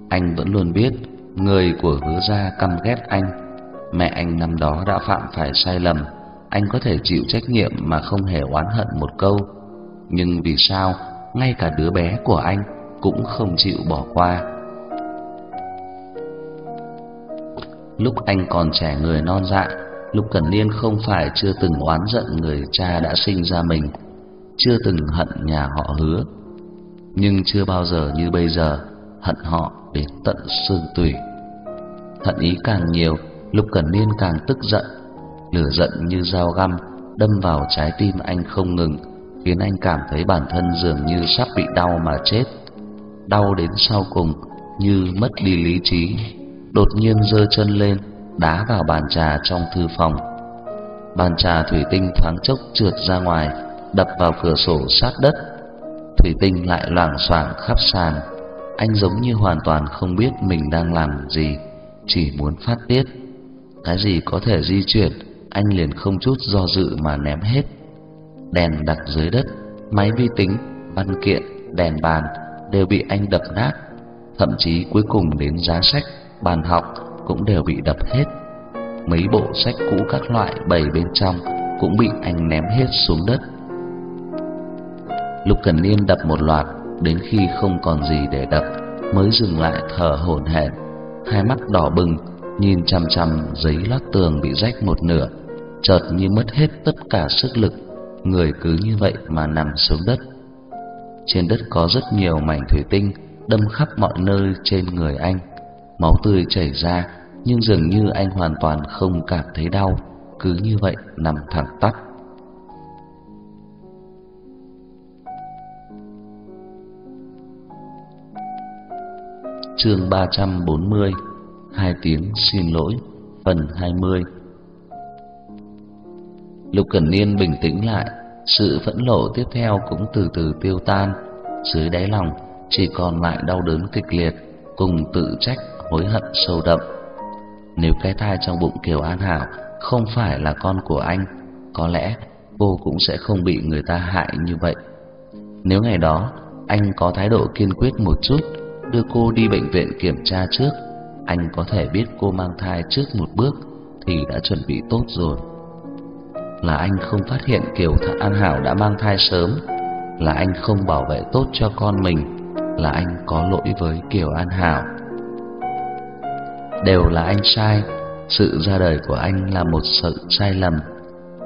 Anh vẫn luôn biết người của Hứa gia căm ghét anh. Mẹ anh năm đó đã phạm phải sai lầm, anh có thể chịu trách nhiệm mà không hề oán hận một câu. Nhưng vì sao ngay cả đứa bé của anh cũng không chịu bỏ qua? Lúc anh còn trẻ người non dạ, Lục Cẩn Niên không phải chưa từng oán giận người cha đã sinh ra mình, chưa từng hận nhà họ Hứa. nhưng chưa bao giờ như bây giờ hận họ đến tận xương tủy. Hận ý càng nhiều, Lục Cẩn Niên càng tức giận, lửa giận như dao găm đâm vào trái tim anh không ngừng, khiến anh cảm thấy bản thân dường như sắp bị đau mà chết. Đau đến sau cùng như mất đi lý trí, đột nhiên giơ chân lên, đá vào bàn trà trong thư phòng. Bàn trà thủy tinh thoáng chốc trượt ra ngoài, đập vào cửa sổ sát đất. Thủy tinh lại loảng xoảng khắp sàn. Anh giống như hoàn toàn không biết mình đang làm gì, chỉ muốn phát tiết. Cái gì có thể di chuyển, anh liền không chút do dự mà ném hết. Đèn đặt dưới đất, máy vi tính, văn kiện, đèn bàn đều bị anh đập nát, thậm chí cuối cùng đến giá sách, bàn học cũng đều bị đập hết. Mấy bộ sách cũ các loại bày bên trong cũng bị anh ném hết xuống đất. Lục Cẩn Niên đập một loạt đến khi không còn gì để đập mới dừng lại thở hổn hển, hai mắt đỏ bừng nhìn chằm chằm giấy lót tường bị rách một nửa, chợt như mất hết tất cả sức lực, người cứ như vậy mà nằm xuống đất. Trên đất có rất nhiều mảnh thủy tinh đâm khắp mọi nơi trên người anh, máu tươi chảy ra, nhưng dường như anh hoàn toàn không cảm thấy đau, cứ như vậy nằm thẳng tắp. Chương 340 Hai tiếng xin lỗi Phần 20 Lục Cẩn Niên bình tĩnh lại Sự phẫn nộ tiếp theo cũng từ từ tiêu tan Dưới đáy lòng chỉ còn lại đau đớn kịch liệt Cùng tự trách hối hận sâu đậm Nếu cái thai trong bụng Kiều An Hảo Không phải là con của anh Có lẽ cô cũng sẽ không bị người ta hại như vậy Nếu ngày đó anh có thái độ kiên quyết một chút đưa cô đi bệnh viện kiểm tra trước, anh có thể biết cô mang thai trước một bước thì đã chuẩn bị tốt rồi. Là anh không phát hiện Kiều An Hảo đã mang thai sớm, là anh không bảo vệ tốt cho con mình, là anh có lỗi với Kiều An Hảo. Đều là anh sai, sự ra đời của anh là một sự sai lầm.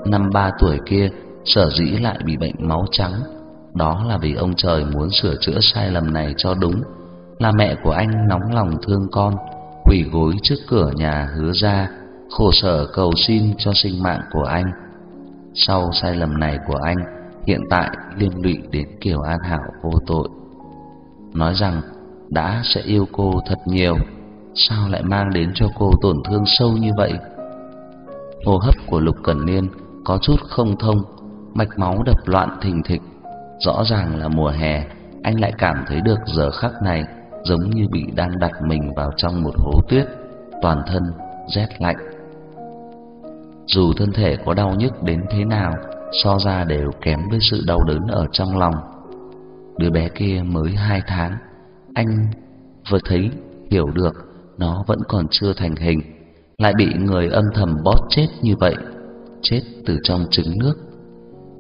Năm ba tuổi kia, sở dĩ lại bị bệnh máu trắng, đó là vì ông trời muốn sửa chữa sai lầm này cho đúng là mẹ của anh nóng lòng thương con, quỳ gối trước cửa nhà hứa ra, khổ sở cầu xin cho sinh mạng của anh. Sau sai lầm này của anh, hiện tại liên lụy đến Kiều An Hảo vô tội. Nói rằng đã sẽ yêu cô thật nhiều, sao lại mang đến cho cô tổn thương sâu như vậy? Hô hấp của Lục Cẩn Niên có chút không thông, mạch máu đập loạn thình thịch. Rõ ràng là mùa hè, anh lại cảm thấy được giờ khắc này giống như bị đang đặt mình vào trong một hố tuyết, toàn thân rét lạnh. Dù thân thể có đau nhức đến thế nào, so ra đều kém với sự đau đớn ở trong lòng. Đứa bé kia mới hai tháng, anh vừa thấy hiểu được nó vẫn còn chưa thành hình, lại bị người âm thầm bóp chết như vậy, chết từ trong trứng nước.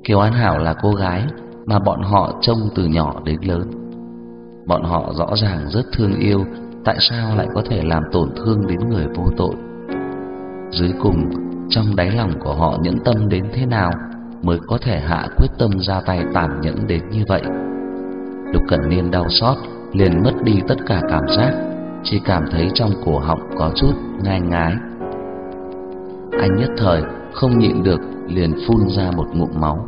Kiều An Hảo là cô gái mà bọn họ trông từ nhỏ đến lớn Bọn họ rõ ràng rất thương yêu, tại sao lại có thể làm tổn thương đến người vô tội? Dưới cùng, trong đáy lòng của họ nhẫn tâm đến thế nào mới có thể hạ quyết tâm ra tay tàn nhẫn đến như vậy? Lục Cẩn Niên đau xót, liền mất đi tất cả cảm giác, chỉ cảm thấy trong cổ họng có chút ngai ngái. Anh nhất thời không nhịn được liền phun ra một ngụm máu.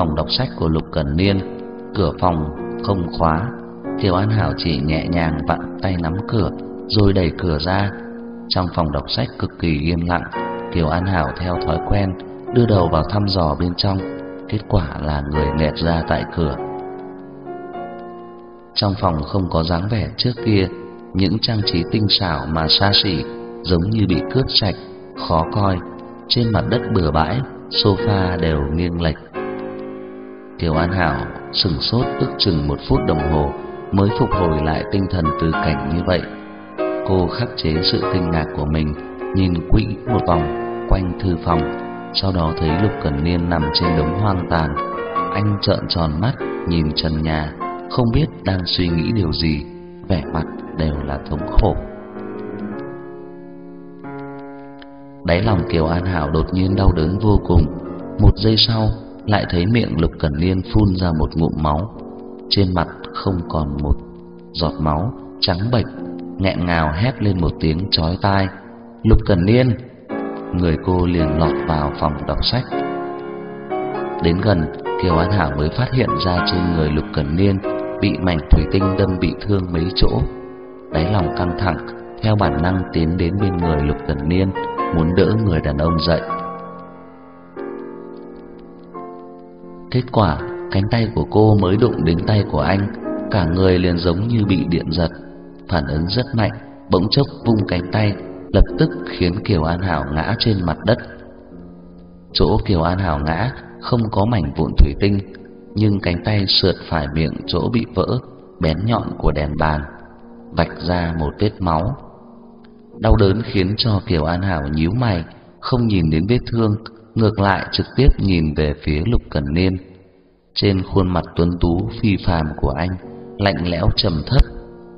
phòng đọc sách của Lục Cẩn Niên, cửa phòng không khóa. Kiều An Hảo chỉ nhẹ nhàng vặn tay nắm cửa, rồi đẩy cửa ra. Trong phòng đọc sách cực kỳ im lặng, Kiều An Hảo theo thói quen đưa đầu vào thăm dò bên trong, kết quả là người nghẹt ra tại cửa. Trong phòng không có dáng vẻ trước kia, những trang trí tinh xảo mà xa xỉ giống như bị cướp sạch, khó coi. Trên mặt đất bừa bãi, sofa đều nghiêng lệch, Kiều An Hảo sừng sốt ước chừng một phút đồng hồ mới phục hồi lại tinh thần từ cảnh như vậy. Cô khắc chế sự kinh ngạc của mình, nhìn quỹ một vòng quanh thư phòng, sau đó thấy Lục Cẩn Niên nằm trên đống hoang tàn. Anh trợn tròn mắt nhìn trần nhà, không biết đang suy nghĩ điều gì, vẻ mặt đều là thống khổ. Đáy lòng Kiều An Hảo đột nhiên đau đớn vô cùng. Một giây sau, lại thấy miệng Lục Cẩn Niên phun ra một ngụm máu. Trên mặt không còn một giọt máu, trắng bệch, nghẹn ngào hét lên một tiếng chói tai. "Lục Cẩn Niên!" Người cô liền lọt vào phòng đọc sách. Đến gần, Kiều An Hảo mới phát hiện ra trên người Lục Cẩn Niên bị mảnh thủy tinh đâm bị thương mấy chỗ. Đáy lòng căng thẳng, theo bản năng tiến đến bên người Lục Cẩn Niên, muốn đỡ người đàn ông dậy. Kết quả, cánh tay của cô mới đụng đến tay của anh, cả người liền giống như bị điện giật, phản ứng rất mạnh, bỗng chốc vung cánh tay, lập tức khiến Kiều An Hảo ngã trên mặt đất. Chỗ Kiều An Hảo ngã không có mảnh vụn thủy tinh, nhưng cánh tay sượt phải miệng chỗ bị vỡ, bén nhọn của đèn bàn, vạch ra một vết máu. Đau đớn khiến cho Kiều An Hảo nhíu mày, không nhìn đến vết thương, ngược lại trực tiếp nhìn về phía Lục Cẩn Niên. Trên khuôn mặt tuấn tú phi phàm của anh, lạnh lẽo trầm thấp,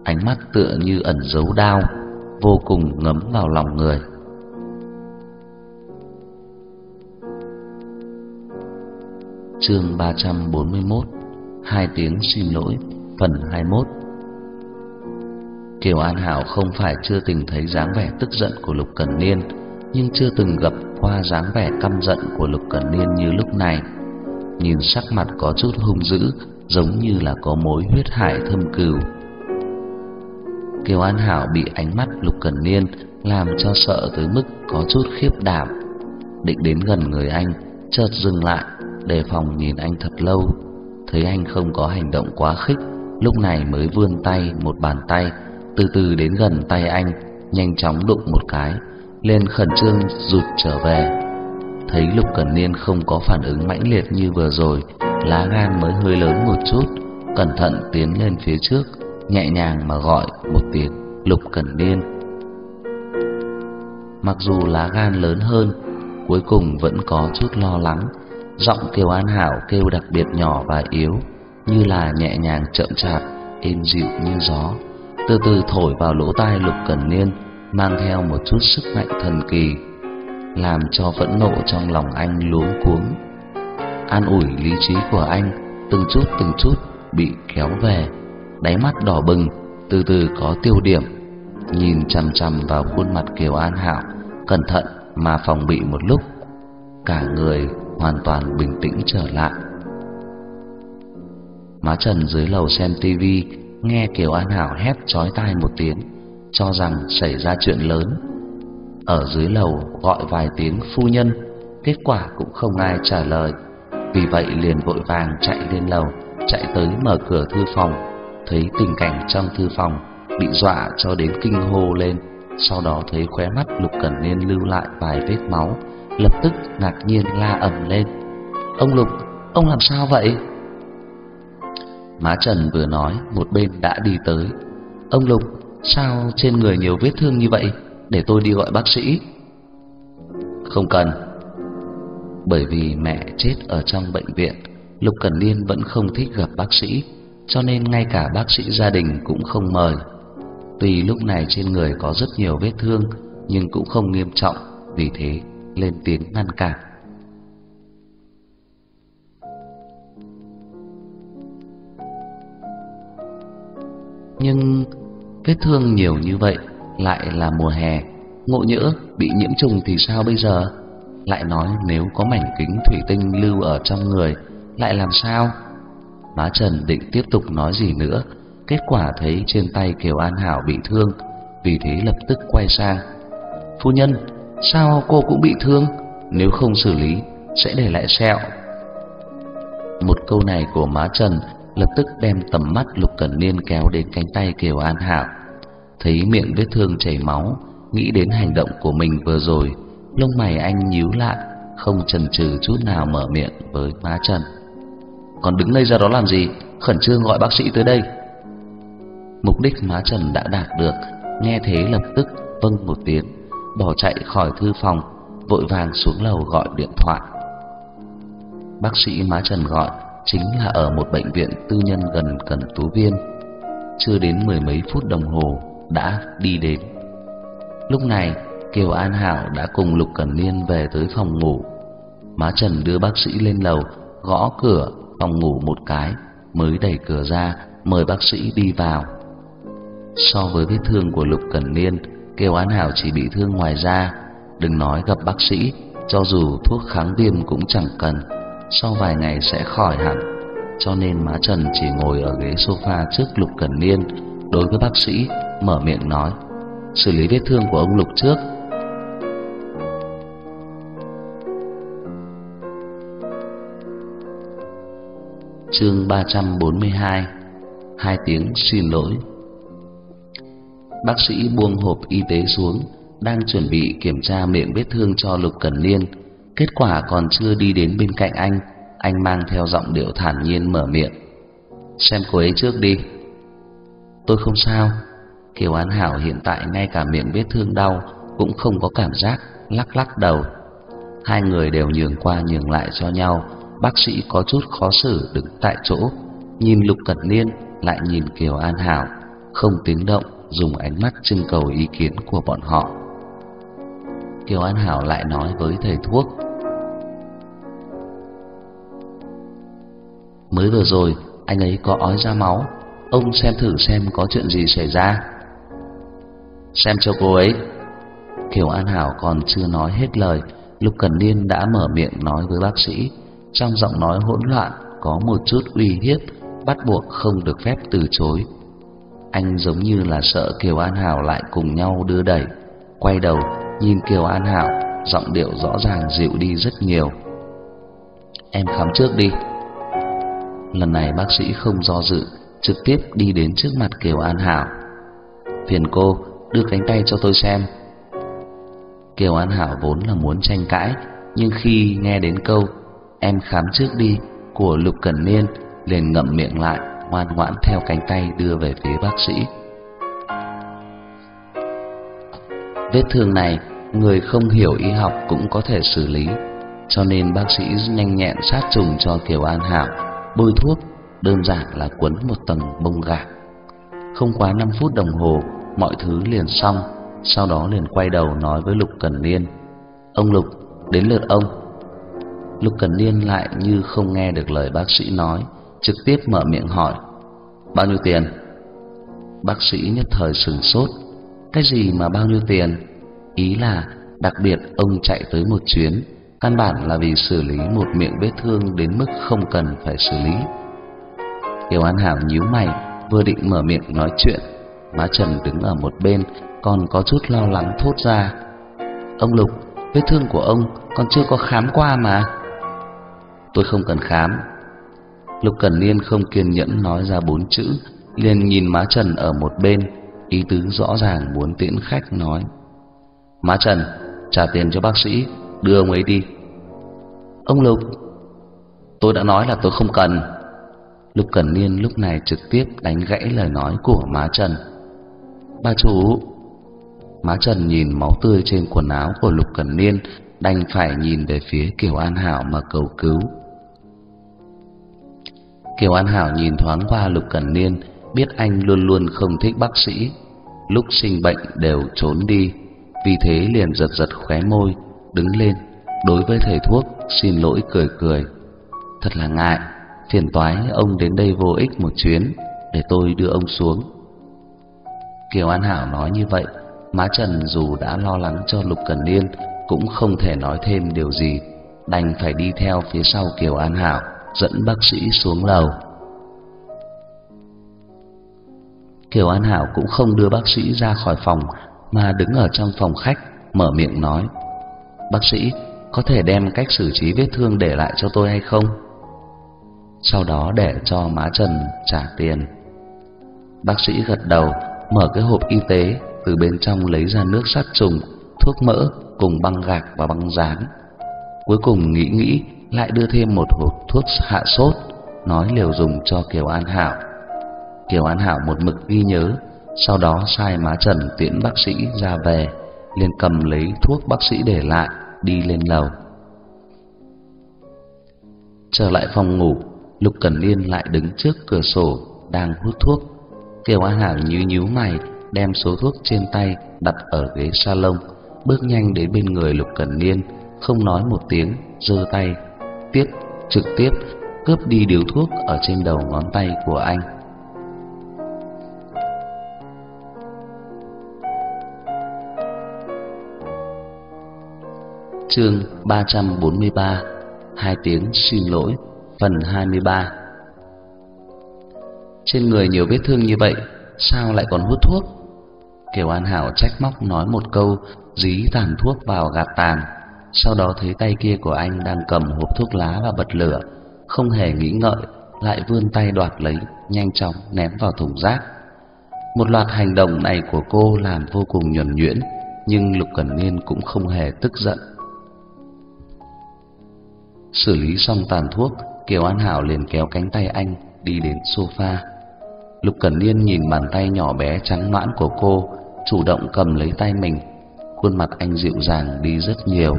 ánh mắt tựa như ẩn giấu đao, vô cùng ngấm vào lòng người. Chương 341 Hai tiếng xin lỗi, Phần 21 Kiều An Hảo không phải chưa từng thấy dáng vẻ tức giận của Lục Cẩn Niên, Nhưng chưa từng gặp qua dáng vẻ căm giận của Lục Cẩn Niên như lúc này. Nhìn sắc mặt có chút hung dữ, Giống như là có mối huyết hải thâm cừu. Kiều An Hảo bị ánh mắt Lục Cẩn Niên Làm cho sợ tới mức có chút khiếp đảm. Định đến gần người anh Chợt dừng lại đề phòng nhìn anh thật lâu, thấy anh không có hành động quá khích, lúc này mới vươn tay một bàn tay, từ từ đến gần tay anh, nhanh chóng đụng một cái, lên khẩn trương rụt trở về. Thấy Lục Cẩn Niên không có phản ứng mãnh liệt như vừa rồi, lá gan mới hơi lớn một chút, cẩn thận tiến lên phía trước, nhẹ nhàng mà gọi một tiếng Lục Cẩn Niên. Mặc dù lá gan lớn hơn, cuối cùng vẫn có chút lo lắng Giọng Kiều An Hảo kêu đặc biệt nhỏ và yếu, như là nhẹ nhàng chậm chạp, êm dịu như gió, từ từ thổi vào lỗ tai Lục Cẩn Niên, mang theo một chút sức mạnh thần kỳ, làm cho phẫn nộ trong lòng anh luống cuống. An ủi lý trí của anh từng chút từng chút bị kéo về, đáy mắt đỏ bừng, từ từ có tiêu điểm, nhìn chằm chằm vào khuôn mặt Kiều An Hạo, cẩn thận mà phòng bị một lúc, cả người hoàn toàn bình tĩnh trở lại. Má Trần dưới lầu xem tivi, nghe Kiều An Hảo hét chói tai một tiếng, cho rằng xảy ra chuyện lớn. Ở dưới lầu gọi vài tiếng phu nhân, kết quả cũng không ai trả lời. Vì vậy liền vội vàng chạy lên lầu, chạy tới mở cửa thư phòng, thấy tình cảnh trong thư phòng bị dọa cho đến kinh hô lên, sau đó thấy khóe mắt Lục Cẩn Niên lưu lại vài vết máu lập tức ngạc nhiên la ầm lên. "Ông Lục, ông làm sao vậy?" Má Trần vừa nói, một bên đã đi tới. "Ông Lục, sao trên người nhiều vết thương như vậy? Để tôi đi gọi bác sĩ." "Không cần." Bởi vì mẹ chết ở trong bệnh viện, Lục Cẩn Niên vẫn không thích gặp bác sĩ, cho nên ngay cả bác sĩ gia đình cũng không mời. Tuy lúc này trên người có rất nhiều vết thương, nhưng cũng không nghiêm trọng, vì thế lên tiếng ngăn cản. Nhưng vết thương nhiều như vậy lại là mùa hè, ngộ nhỡ bị nhiễm trùng thì sao bây giờ? Lại nói nếu có mảnh kính thủy tinh lưu ở trong người, lại làm sao? Má Trần định tiếp tục nói gì nữa, kết quả thấy trên tay Kiều An Hảo bị thương, vì thế lập tức quay sang. Phu nhân, sao cô cũng bị thương? Nếu không xử lý sẽ để lại sẹo. Một câu này của má Trần lập tức đem tầm mắt Lục Cẩn Niên kéo đến cánh tay Kiều An Hảo. Thấy miệng vết thương chảy máu, nghĩ đến hành động của mình vừa rồi, lông mày anh nhíu lại, không chần chừ chút nào mở miệng với má Trần. Còn đứng lây ra đó làm gì? Khẩn trương gọi bác sĩ tới đây. Mục đích má Trần đã đạt được, nghe thế lập tức vâng một tiếng, bỏ chạy khỏi thư phòng, vội vàng xuống lầu gọi điện thoại. Bác sĩ má Trần gọi chính là ở một bệnh viện tư nhân gần Cần Tú Viên. Chưa đến mười mấy phút đồng hồ đã đi đến. Lúc này, Kiều An Hảo đã cùng Lục Cẩn Niên về tới phòng ngủ. Má Trần đưa bác sĩ lên lầu, gõ cửa phòng ngủ một cái, mới đẩy cửa ra, mời bác sĩ đi vào. So với vết thương của Lục Cẩn Niên, kêu An Hảo chỉ bị thương ngoài da, đừng nói gặp bác sĩ, cho dù thuốc kháng viêm cũng chẳng cần, sau vài ngày sẽ khỏi hẳn. Cho nên má Trần chỉ ngồi ở ghế sofa trước Lục Cẩn Niên, đối với bác sĩ mở miệng nói: "Xử lý vết thương của ông Lục trước." Chương 342 Hai tiếng xin lỗi. Bác sĩ buông hộp y tế xuống, Đang chuẩn bị kiểm tra miệng vết thương cho Lục Cẩn Niên. Kết quả còn chưa đi đến bên cạnh anh Anh mang theo giọng điệu thản nhiên mở miệng. Xem cô ấy trước đi. Tôi không sao. Kiều An Hảo hiện tại ngay cả miệng vết thương đau Cũng không có cảm giác, Lắc lắc đầu. Hai người đều nhường qua nhường lại cho nhau. Bác sĩ có chút khó xử đứng tại chỗ, nhìn Lục Cẩn Niên lại nhìn Kiều An Hảo, không tiếng động, dùng ánh mắt trưng cầu ý kiến của bọn họ. Kiều An Hảo lại nói với thầy thuốc: Mới vừa rồi, anh ấy có ói ra máu, ông xem thử xem có chuyện gì xảy ra. Xem cho cô ấy. Kiều An Hảo còn chưa nói hết lời, Lục Cẩn Niên đã mở miệng nói với bác sĩ trong giọng nói hỗn loạn có một chút uy hiếp, bắt buộc không được phép từ chối. Anh giống như là sợ Kiều An Hảo lại cùng nhau đưa đẩy, quay đầu nhìn Kiều An Hảo, giọng điệu rõ ràng dịu đi rất nhiều. Em khám trước đi. Lần này bác sĩ không do dự, trực tiếp đi đến trước mặt Kiều An Hảo. Phiền cô đưa cánh tay cho tôi xem. Kiều An Hảo vốn là muốn tranh cãi, nhưng khi nghe đến câu em khám trước đi của Lục Cẩn Niên liền ngậm miệng lại, ngoan ngoãn theo cánh tay đưa về phía bác sĩ. Vết thương này người không hiểu y học cũng có thể xử lý, cho nên bác sĩ nhanh nhẹn sát trùng cho Kiều An Hảo bôi thuốc, đơn giản là quấn một tầng bông gạc. Không quá 5 phút đồng hồ, mọi thứ liền xong, sau đó liền quay đầu nói với Lục Cẩn Niên: "Ông Lục, đến lượt ông." Lục Cẩn Niên lại như không nghe được lời bác sĩ nói, trực tiếp mở miệng hỏi: "Bao nhiêu tiền?" Bác sĩ nhất thời sửng sốt, "Cái gì mà bao nhiêu tiền?" Ý là đặc biệt ông chạy tới một chuyến, căn bản là vì xử lý một miệng vết thương đến mức không cần phải xử lý. Kiều An Hảo nhíu mày, vừa định mở miệng nói chuyện, má Trần đứng ở một bên, còn có chút lo lắng thốt ra: "Ông Lục, vết thương của ông còn chưa có khám qua mà." Tôi không cần khám. Lục Cẩn Niên không kiên nhẫn nói ra bốn chữ, liền nhìn má Trần ở một bên, ý tứ rõ ràng muốn tiễn khách nói: "Má Trần, trả tiền cho bác sĩ, đưa ông ấy đi." "Ông Lục, tôi đã nói là tôi không cần." Lục Cẩn Niên lúc này trực tiếp đánh gãy lời nói của má Trần. "Bà chủ." Má Trần nhìn máu tươi trên quần áo của Lục Cẩn Niên, đành phải nhìn về phía Kiều An Hảo mà cầu cứu. Kiều An Hảo nhìn thoáng qua Lục Cẩn Niên, biết anh luôn luôn không thích bác sĩ, lúc sinh bệnh đều trốn đi, vì thế liền giật giật khóe môi, đứng lên, đối với thầy thuốc xin lỗi cười cười. Thật là ngại, phiền toái ông đến đây vô ích một chuyến, để tôi đưa ông xuống. Kiều An Hảo nói như vậy, má Trần dù đã lo lắng cho Lục Cẩn Niên, cũng không thể nói thêm điều gì, đành phải đi theo phía sau Kiều An Hảo dẫn bác sĩ xuống lầu. Kiều An Hảo cũng không đưa bác sĩ ra khỏi phòng mà đứng ở trong phòng khách mở miệng nói: "Bác sĩ, có thể đem cách xử trí vết thương để lại cho tôi hay không?" Sau đó để cho má Trần trả tiền. Bác sĩ gật đầu, mở cái hộp y tế, từ bên trong lấy ra nước sát trùng, thuốc mỡ cùng băng gạc và băng dán. Cuối cùng nghĩ nghĩ lại đưa thêm một hộp thuốc hạ sốt, nói liều dùng cho Kiều An Hảo. Kiều An Hảo một mực ghi nhớ, sau đó sai má Trần tiễn bác sĩ ra về, liền cầm lấy thuốc bác sĩ để lại, đi lên lầu. Trở lại phòng ngủ, Lục Cẩn Liên lại đứng trước cửa sổ đang hút thuốc. Kiều An Hảo nhíu nhíu mày, đem số thuốc trên tay đặt ở ghế salon, bước nhanh đến bên người Lục Cẩn Niên, không nói một tiếng, giơ tay, tiếp trực tiếp cướp đi điếu thuốc ở trên đầu ngón tay của anh. Chương 343 Hai tiếng xin lỗi, Phần 23 Trên người nhiều vết thương như vậy, Sao lại còn hút thuốc? Kiều An Hảo trách móc nói một câu, Dí tàn thuốc vào gạt tàn. Sau đó thấy tay kia của anh đang cầm hộp thuốc lá và bật lửa Không hề nghĩ ngợi Lại vươn tay đoạt lấy Nhanh chóng ném vào thùng rác Một loạt hành động này của cô làm vô cùng nhuần nhuyễn Nhưng Lục Cẩn Niên cũng không hề tức giận Xử lý xong tàn thuốc, Kiều An Hảo liền kéo cánh tay anh đi đến sofa. Lục Cẩn Niên nhìn bàn tay nhỏ bé trắng nõn của cô, chủ động cầm lấy tay mình. Khuôn mặt anh dịu dàng đi rất nhiều,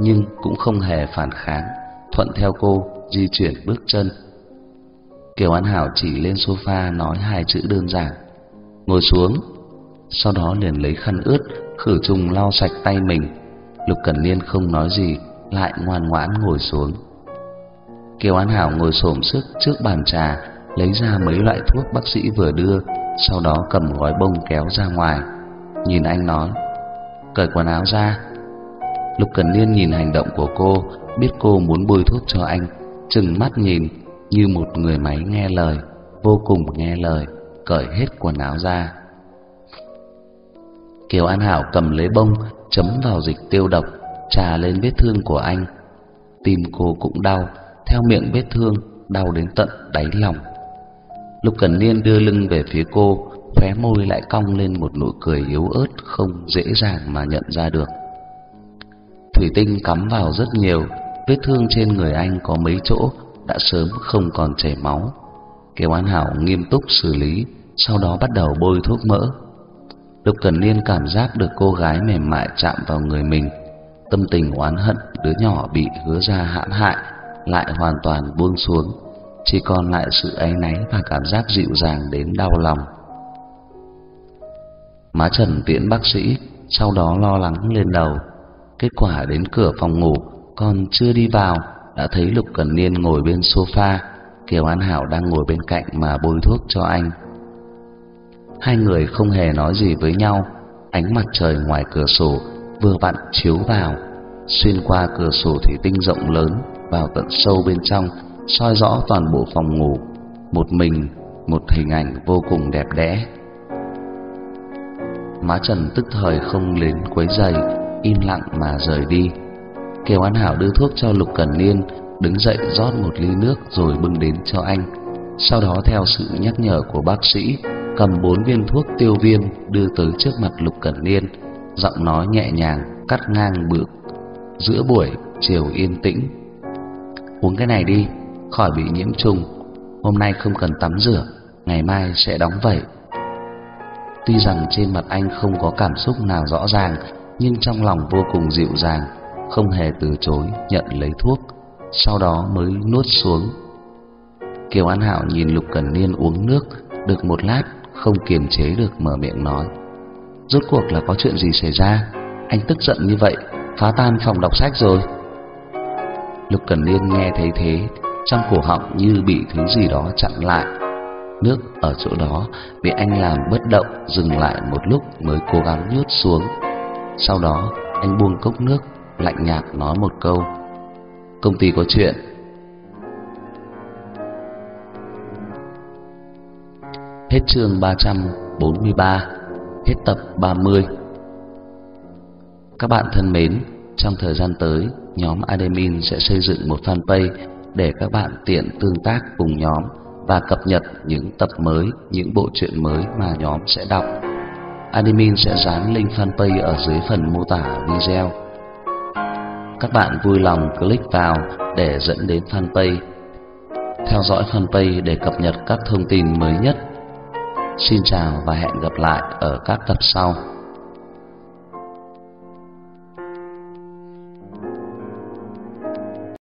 nhưng cũng không hề phản kháng, thuận theo cô di chuyển bước chân. Kiều An Hảo chỉ lên sofa nói hai chữ đơn giản: "Ngồi xuống." Sau đó liền lấy khăn ướt khử trùng lau sạch tay mình. Lục Cẩn Niên không nói gì, lại ngoan ngoãn ngồi xuống. Kiều An Hảo ngồi xổm sức trước bàn trà, lấy ra mấy loại thuốc bác sĩ vừa đưa, sau đó cầm gói bông kéo ra ngoài. Nhìn anh nói, cởi quần áo ra. Lục Cần Niên nhìn hành động của cô, biết cô muốn bôi thuốc cho anh, chừng mắt nhìn như một người máy nghe lời, vô cùng nghe lời, cởi hết quần áo ra. Kiều An Hảo cầm lấy bông, chấm vào dịch tiêu độc, trà lên vết thương của anh. Tim cô cũng đau, theo miệng vết thương đau đến tận đáy lòng. Lục Cẩn Niên đưa lưng về phía cô, khóe môi lại cong lên một nụ cười yếu ớt không dễ dàng mà nhận ra được. Thủy tinh cắm vào rất nhiều, vết thương trên người anh có mấy chỗ đã sớm không còn chảy máu. Kiều An Hảo nghiêm túc xử lý, sau đó bắt đầu bôi thuốc mỡ. Lục Cẩn Niên cảm giác được cô gái mềm mại chạm vào người mình, tâm tình oán hận đứa nhỏ bị hứa ra hãm hại lại hoàn toàn buông xuống, chỉ còn lại sự áy náy và cảm giác dịu dàng đến đau lòng. Má Trần tiễn bác sĩ, sau đó lo lắng lên đầu. Kết quả đến cửa phòng ngủ, còn chưa đi vào đã thấy Lục Cẩn Niên ngồi bên sofa, Kiều An Hảo đang ngồi bên cạnh mà bôi thuốc cho anh. Hai người không hề nói gì với nhau, ánh mặt trời ngoài cửa sổ vừa vặn chiếu vào, xuyên qua cửa sổ thủy tinh rộng lớn vào tận sâu bên trong, soi rõ toàn bộ phòng ngủ, một mình một hình ảnh vô cùng đẹp đẽ. Má Trần tức thời không đến quấy giày, im lặng mà rời đi. Kiều An Hảo đưa thuốc cho Lục Cẩn Niên, đứng dậy rót một ly nước rồi bưng đến cho anh. Sau đó theo sự nhắc nhở của bác sĩ, cầm bốn viên thuốc tiêu viêm đưa tới trước mặt Lục Cẩn Niên giọng nói nhẹ nhàng cắt ngang bữa giữa buổi chiều yên tĩnh. Uống cái này đi, khỏi bị nhiễm trùng. Hôm nay không cần tắm rửa, ngày mai sẽ đóng vẩy. Tuy rằng trên mặt anh không có cảm xúc nào rõ ràng, nhưng trong lòng vô cùng dịu dàng, không hề từ chối nhận lấy thuốc, sau đó mới nuốt xuống. Kiều An Hạo nhìn Lục Cẩn Niên uống nước, được một lát không kiềm chế được mở miệng nói: Rốt cuộc là có chuyện gì xảy ra? Anh tức giận như vậy Phá tan phòng đọc sách rồi. Lục Cẩn Niên nghe thấy thế Trong cổ họng như bị thứ gì đó chặn lại. Nước ở chỗ đó Bị anh làm bất động Dừng lại một lúc mới cố gắng nhốt xuống. Sau đó anh buông cốc nước Lạnh nhạt nói một câu. Công ty có chuyện. Hết chương 343 Hết tập 30 Các bạn thân mến, trong thời gian tới, nhóm admin sẽ xây dựng một fanpage để các bạn tiện tương tác cùng nhóm và cập nhật những tập mới, những bộ truyện mới mà nhóm sẽ đọc. Admin sẽ dán link fanpage ở dưới phần mô tả video. Các bạn vui lòng click vào để dẫn đến fanpage. Theo dõi fanpage để cập nhật các thông tin mới nhất Xin chào và hẹn gặp lại ở các tập sau.